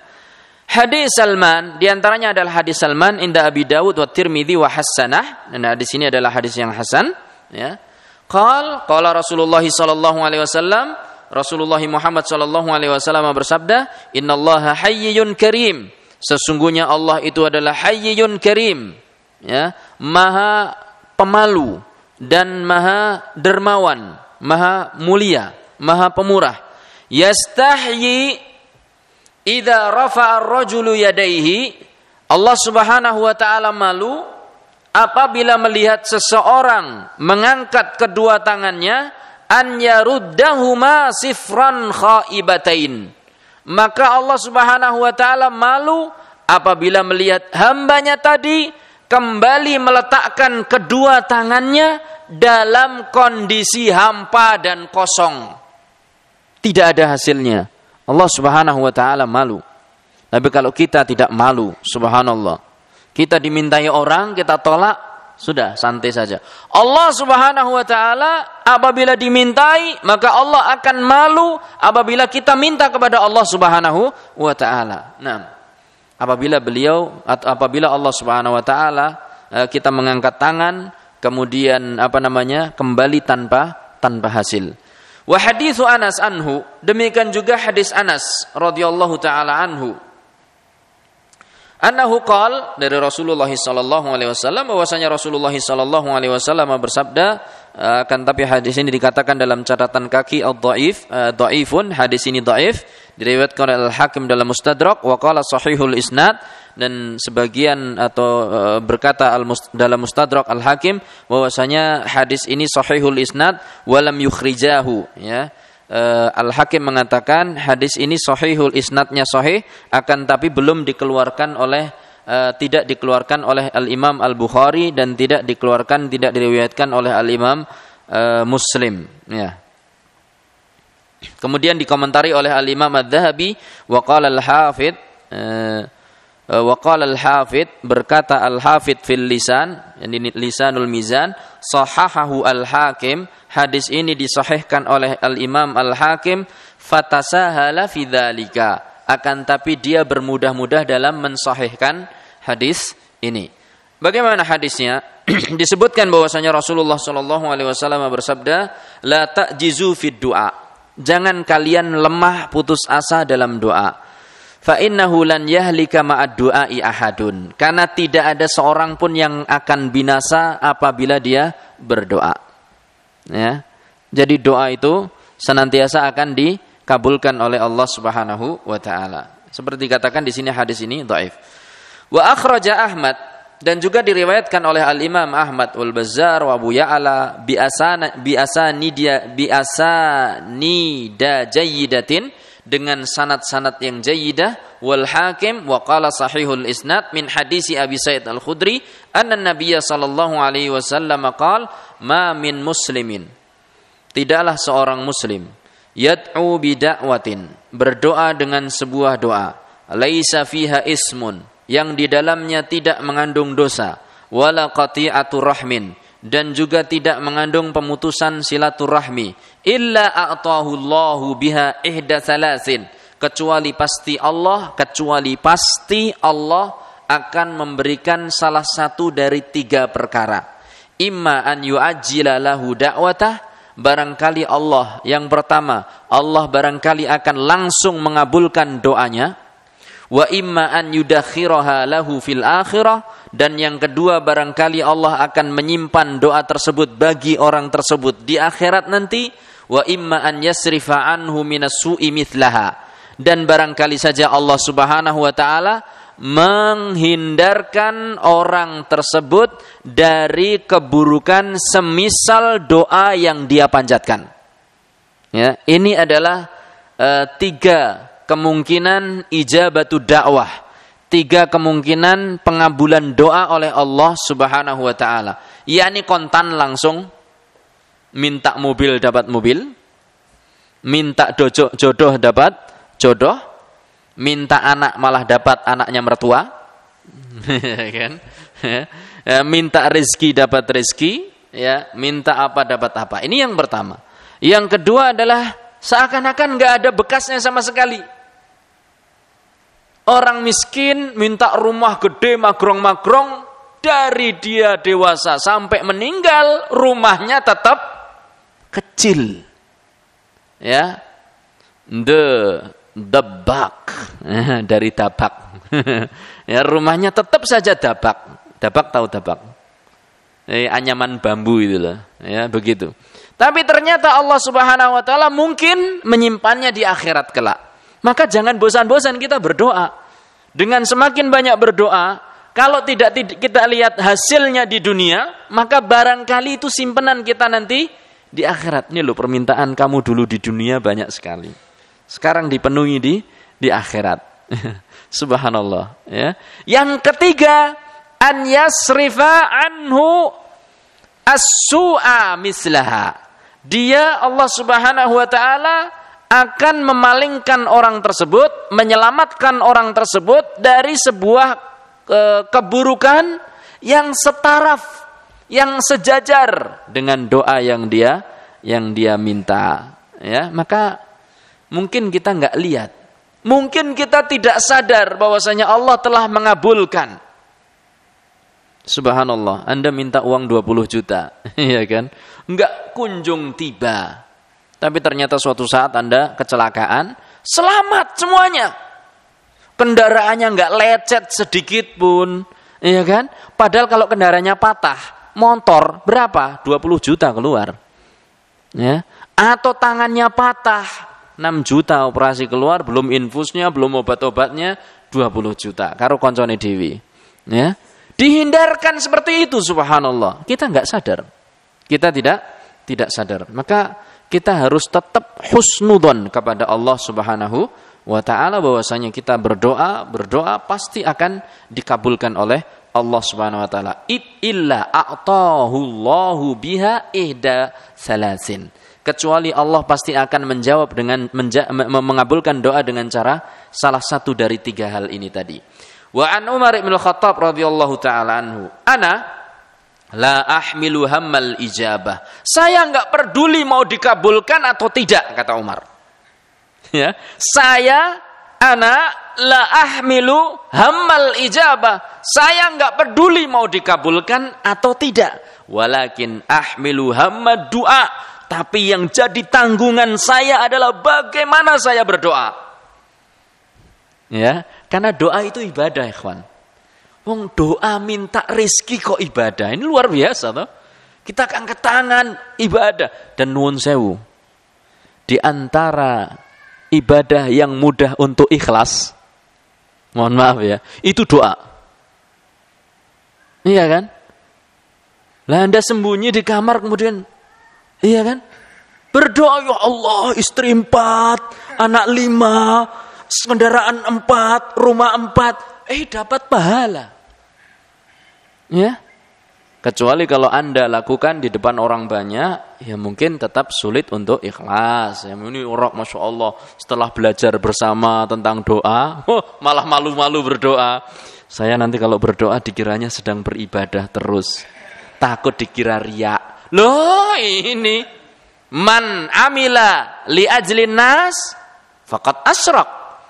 Hadis Salman di antaranya adalah hadis Salman inda Abi Dawud wa Tirmidzi wa hasanah dan hadis ini adalah hadis yang hasan ya. Qal qala Rasulullah sallallahu alaihi wasallam Rasulullah Muhammad sallallahu alaihi wasallam bersabda innallaha hayyun karim Sesungguhnya Allah itu adalah Hayyun Karim, ya, Maha pemalu dan Maha dermawan, Maha mulia, Maha pemurah. Yastahyi idza rafa'a ar-rajulu yadayhi Allah Subhanahu wa taala malu apabila melihat seseorang mengangkat kedua tangannya an yaruddahuma sifran khaibatain. Maka Allah Subhanahu wa taala malu apabila melihat hambanya tadi kembali meletakkan kedua tangannya dalam kondisi hampa dan kosong. Tidak ada hasilnya Allah Subhanahu wa taala malu tapi kalau kita tidak malu subhanallah kita dimintai orang, kita tolak, sudah santai saja. Allah Subhanahu wa taala apabila dimintai, maka Allah akan malu apabila kita minta kepada Allah Subhanahu wa taala. Nah, apabila beliau atau apabila Allah Subhanahu wa taala eh, kita mengangkat tangan kemudian apa namanya? kembali tanpa tanpa hasil. Wa hadithu Anas anhu, demikian juga hadis Anas radhiyallahu taala anhu. Annahu qal dari Rasulullah sallallahu alaihi wasallam bahwasanya Rasulullah sallallahu alaihi wasallam bersabda akan tapi hadis ini dikatakan dalam catatan kaki ad-dhaif dhaifun hadis ini dhaif diriwayatkan oleh Al-Hakim dalam Mustadrak wa qala sahihul isnad. Dan sebagian atau berkata al dalam Mustadrak Al-Hakim bahwasanya hadis ini sahihul isnad walam yukhrijahu. Ya. Uh, Al Hakim mengatakan hadis ini sahihul isnadnya sahih akan tapi belum dikeluarkan oleh uh, tidak dikeluarkan oleh Al Imam Al Bukhari dan tidak dikeluarkan tidak diriwayatkan oleh Al Imam uh, Muslim. Ya. Kemudian dikomentari oleh Al Imam Adz-Dzahabi wa qala Al Hafidz uh, wa qala Al Hafidz berkata Al Hafidz fil lisan ini lisanul mizan sahahahu Al Hakim hadis ini disahihkan oleh Al-Imam Al-Hakim fatasahala fi akan tapi dia bermudah-mudah dalam mensahihkan hadis ini. Bagaimana hadisnya? Disebutkan bahwasanya Rasulullah Shallallahu alaihi wasallam bersabda, "La ta'jizu fid du'a." Jangan kalian lemah putus asa dalam doa. Fa innahu lan yahlika ma'ad du'ai ahadun. Karena tidak ada seorang pun yang akan binasa apabila dia berdoa ya jadi doa itu senantiasa akan dikabulkan oleh Allah Subhanahu wa taala seperti dikatakan di sini hadis ini dhaif wa akhraja Ahmad. Dan juga diriwayatkan oleh Al Imam Ahmad wal Bazzar wa Abu Ya'la bi asana bi asanidia bi jayyidatin dengan sanad-sanad yang jayyidah. Wal hakim wa qala sahihul isnad min hadisi Abi Sa'id Al-Khudri anna Nabiy sallallahu alaihi wasallam qala ma min muslimin. Tidaklah seorang muslim yad'u bi da'watin berdoa dengan sebuah doa. Laisa fiha ismun yang di dalamnya tidak mengandung dosa wala qati'atu rahmin dan juga tidak mengandung pemutusan silaturahmi illa a'tahu Allahu biha ihda salasin kecuali pasti Allah kecuali pasti Allah akan memberikan salah satu dari tiga perkara. Imma an yu'ajjila lahu da'watah barangkali Allah yang pertama Allah barangkali akan langsung mengabulkan doanya wa imma an yudakhiraha lahu fil akhirah. Dan yang kedua barangkali Allah akan menyimpan doa tersebut bagi orang tersebut di akhirat nanti. Wa imma an yasrifa anhu minas su'i mithlaha. Dan barangkali saja Allah Subhanahu wa taala menghindarkan orang tersebut dari keburukan semisal doa yang dia panjatkan. Ya, ini adalah uh, tiga kemungkinan ijabatu dakwah. Tiga kemungkinan pengabulan doa oleh Allah Subhanahu wa taala. yakni kontan langsung minta mobil dapat mobil, minta dojo, jodoh dapat jodoh, minta anak malah dapat anaknya mertua. kan? Ya, minta rezeki dapat rezeki, ya, minta apa dapat apa. Ini yang pertama. Yang kedua adalah seakan-akan nggak ada bekasnya sama sekali. Orang miskin minta rumah gede magrong-magrong dari dia dewasa sampai meninggal rumahnya tetap kecil. Ya. De debak dari dabak. ya rumahnya tetap saja dabak. Dabak tahu dabak. Eh, anyaman bambu itu loh. Ya, begitu. Tapi ternyata Allah Subhanahu wa taala mungkin menyimpannya di akhirat kelak. Maka jangan bosan-bosan kita berdoa. Dengan semakin banyak berdoa, kalau tidak kita lihat hasilnya di dunia, maka barangkali itu simpenan kita nanti di akhirat. Ini loh permintaan kamu dulu di dunia banyak sekali. Sekarang dipenuhi di di akhirat. Subhanallah, ya. Yang ketiga, an yasrifa anhu as-su'a mislaha dia Allah Subhanahu wa taala akan memalingkan orang tersebut, menyelamatkan orang tersebut dari sebuah e, keburukan yang setaraf, yang sejajar dengan doa yang dia yang dia minta. Ya, maka mungkin kita nggak lihat, mungkin kita tidak sadar bahwasanya Allah telah mengabulkan. Subhanallah, Anda minta uang 20 juta, ya kan? nggak kunjung tiba. Tapi ternyata suatu saat Anda kecelakaan, selamat semuanya. Kendaraannya nggak lecet sedikit pun, iya kan? Padahal kalau kendaraannya patah, motor berapa? 20 juta keluar. Ya. Atau tangannya patah, 6 juta operasi keluar, belum infusnya, belum obat-obatnya, 20 juta. Karo koncone dewi. Ya. Dihindarkan seperti itu subhanallah. Kita nggak sadar. Kita tidak tidak sadar. Maka kita harus tetap husnudon kepada Allah Subhanahu wa taala bahwasanya kita berdoa, berdoa pasti akan dikabulkan oleh Allah Subhanahu wa taala. Illa a'tahu Allahu biha ihda salasin. Kecuali Allah pasti akan menjawab dengan menja, mengabulkan doa dengan cara salah satu dari tiga hal ini tadi. Wa an Umar bin Khattab radhiyallahu taala anhu. Ana La ahmilu hammal ijabah. Saya nggak peduli mau dikabulkan atau tidak, kata Umar. Ya, saya anak la ahmilu hammal ijabah. Saya nggak peduli mau dikabulkan atau tidak. Walakin ahmilu hammad doa. Tapi yang jadi tanggungan saya adalah bagaimana saya berdoa. Ya, karena doa itu ibadah, ikhwan. Wong doa minta rizki kok ibadah. Ini luar biasa toh. Kita angkat tangan ibadah dan nuwun sewu. Di antara ibadah yang mudah untuk ikhlas. Mohon maaf ya, itu doa. Iya kan? Lah Anda sembunyi di kamar kemudian iya kan? Berdoa ya Allah, istri empat, anak lima, kendaraan empat, rumah empat, eh dapat pahala. Ya. Kecuali kalau Anda lakukan di depan orang banyak, ya mungkin tetap sulit untuk ikhlas. Ya, ini orang Masya Allah setelah belajar bersama tentang doa, oh, malah malu-malu berdoa. Saya nanti kalau berdoa dikiranya sedang beribadah terus. Takut dikira riak. Loh ini, man amila li ajlin nas, fakat asrak.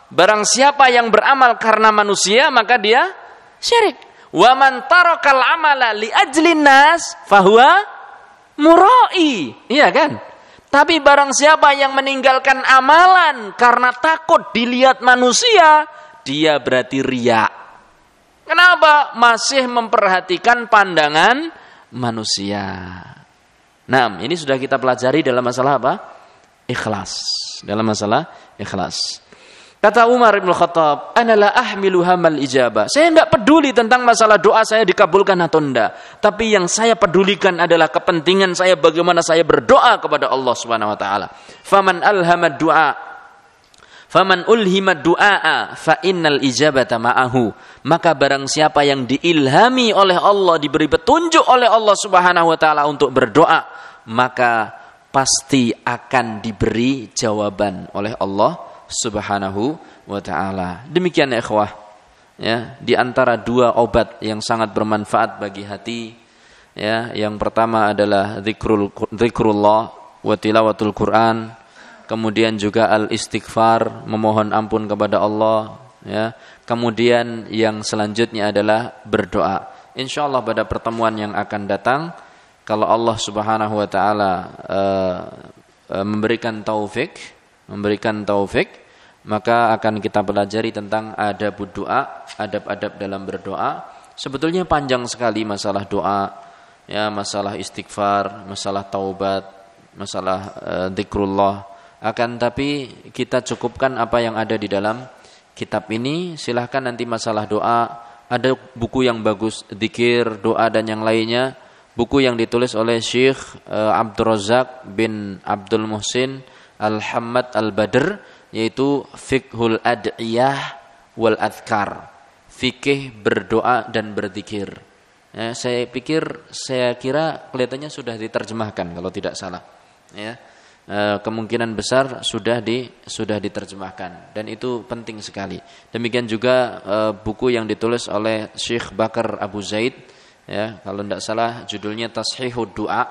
Barang siapa yang beramal karena manusia, maka dia syirik. Wa man tarakal amala li ajlin nas fahuwa murai. Iya kan? Tapi barang siapa yang meninggalkan amalan karena takut dilihat manusia, dia berarti riak. Kenapa? Masih memperhatikan pandangan manusia. Nah, ini sudah kita pelajari dalam masalah apa? Ikhlas. Dalam masalah ikhlas. Kata Umar bin Khattab, "Ana ahmilu hamal ijabah." Saya enggak peduli tentang masalah doa saya dikabulkan atau enggak, tapi yang saya pedulikan adalah kepentingan saya bagaimana saya berdoa kepada Allah Subhanahu wa taala. Faman alhamad du'a Faman ulhimad du'a fa innal ijabata ma'ahu. Maka barang siapa yang diilhami oleh Allah, diberi petunjuk oleh Allah Subhanahu wa taala untuk berdoa, maka pasti akan diberi jawaban oleh Allah Subhanahu wa taala. Demikian ya ikhwah. Ya, di antara dua obat yang sangat bermanfaat bagi hati ya, yang pertama adalah zikrul zikrullah wa tilawatul Quran, kemudian juga al istighfar, memohon ampun kepada Allah, ya. Kemudian yang selanjutnya adalah berdoa. Insyaallah pada pertemuan yang akan datang kalau Allah Subhanahu wa taala uh, uh, memberikan taufik memberikan taufik, maka akan kita pelajari tentang adab doa, adab-adab dalam berdoa. Sebetulnya panjang sekali masalah doa, ya masalah istighfar, masalah taubat, masalah uh. Akan tapi kita cukupkan apa yang ada di dalam kitab ini. Silahkan nanti masalah doa, ada buku yang bagus, zikir, doa dan yang lainnya. Buku yang ditulis oleh Syekh uh, Abdul Razak bin Abdul Muhsin Al-Hamad Al-Badr yaitu fikhul ad'iyah wal adkar fikih berdoa dan berzikir. Ya, saya pikir saya kira kelihatannya sudah diterjemahkan kalau tidak salah. Ya e, kemungkinan besar sudah di sudah diterjemahkan. Dan itu penting sekali. Demikian juga e, buku yang ditulis oleh Syekh Bakar Abu Zaid ya kalau tidak salah judulnya Tashihud Doa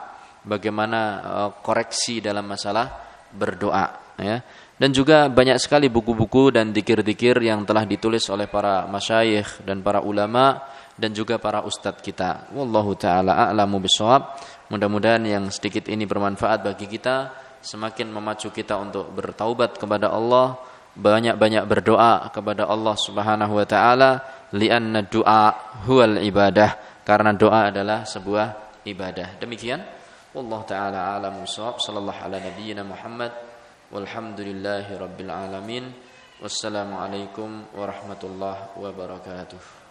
bagaimana e, koreksi dalam masalah berdoa ya dan juga banyak sekali buku-buku dan dikir-dikir yang telah ditulis oleh para masyayikh dan para ulama dan juga para ustadz kita. Wallahu taala a'lamu bisawab. Mudah-mudahan yang sedikit ini bermanfaat bagi kita, semakin memacu kita untuk bertaubat kepada Allah, banyak-banyak berdoa kepada Allah Subhanahu wa taala, li'anna du'a huwal ibadah, karena doa adalah sebuah ibadah. Demikian والله تعالى أعلم وصاب صلى الله على نبينا محمد والحمد لله رب العالمين. والسلام عليكم ورحمة الله وبركاته.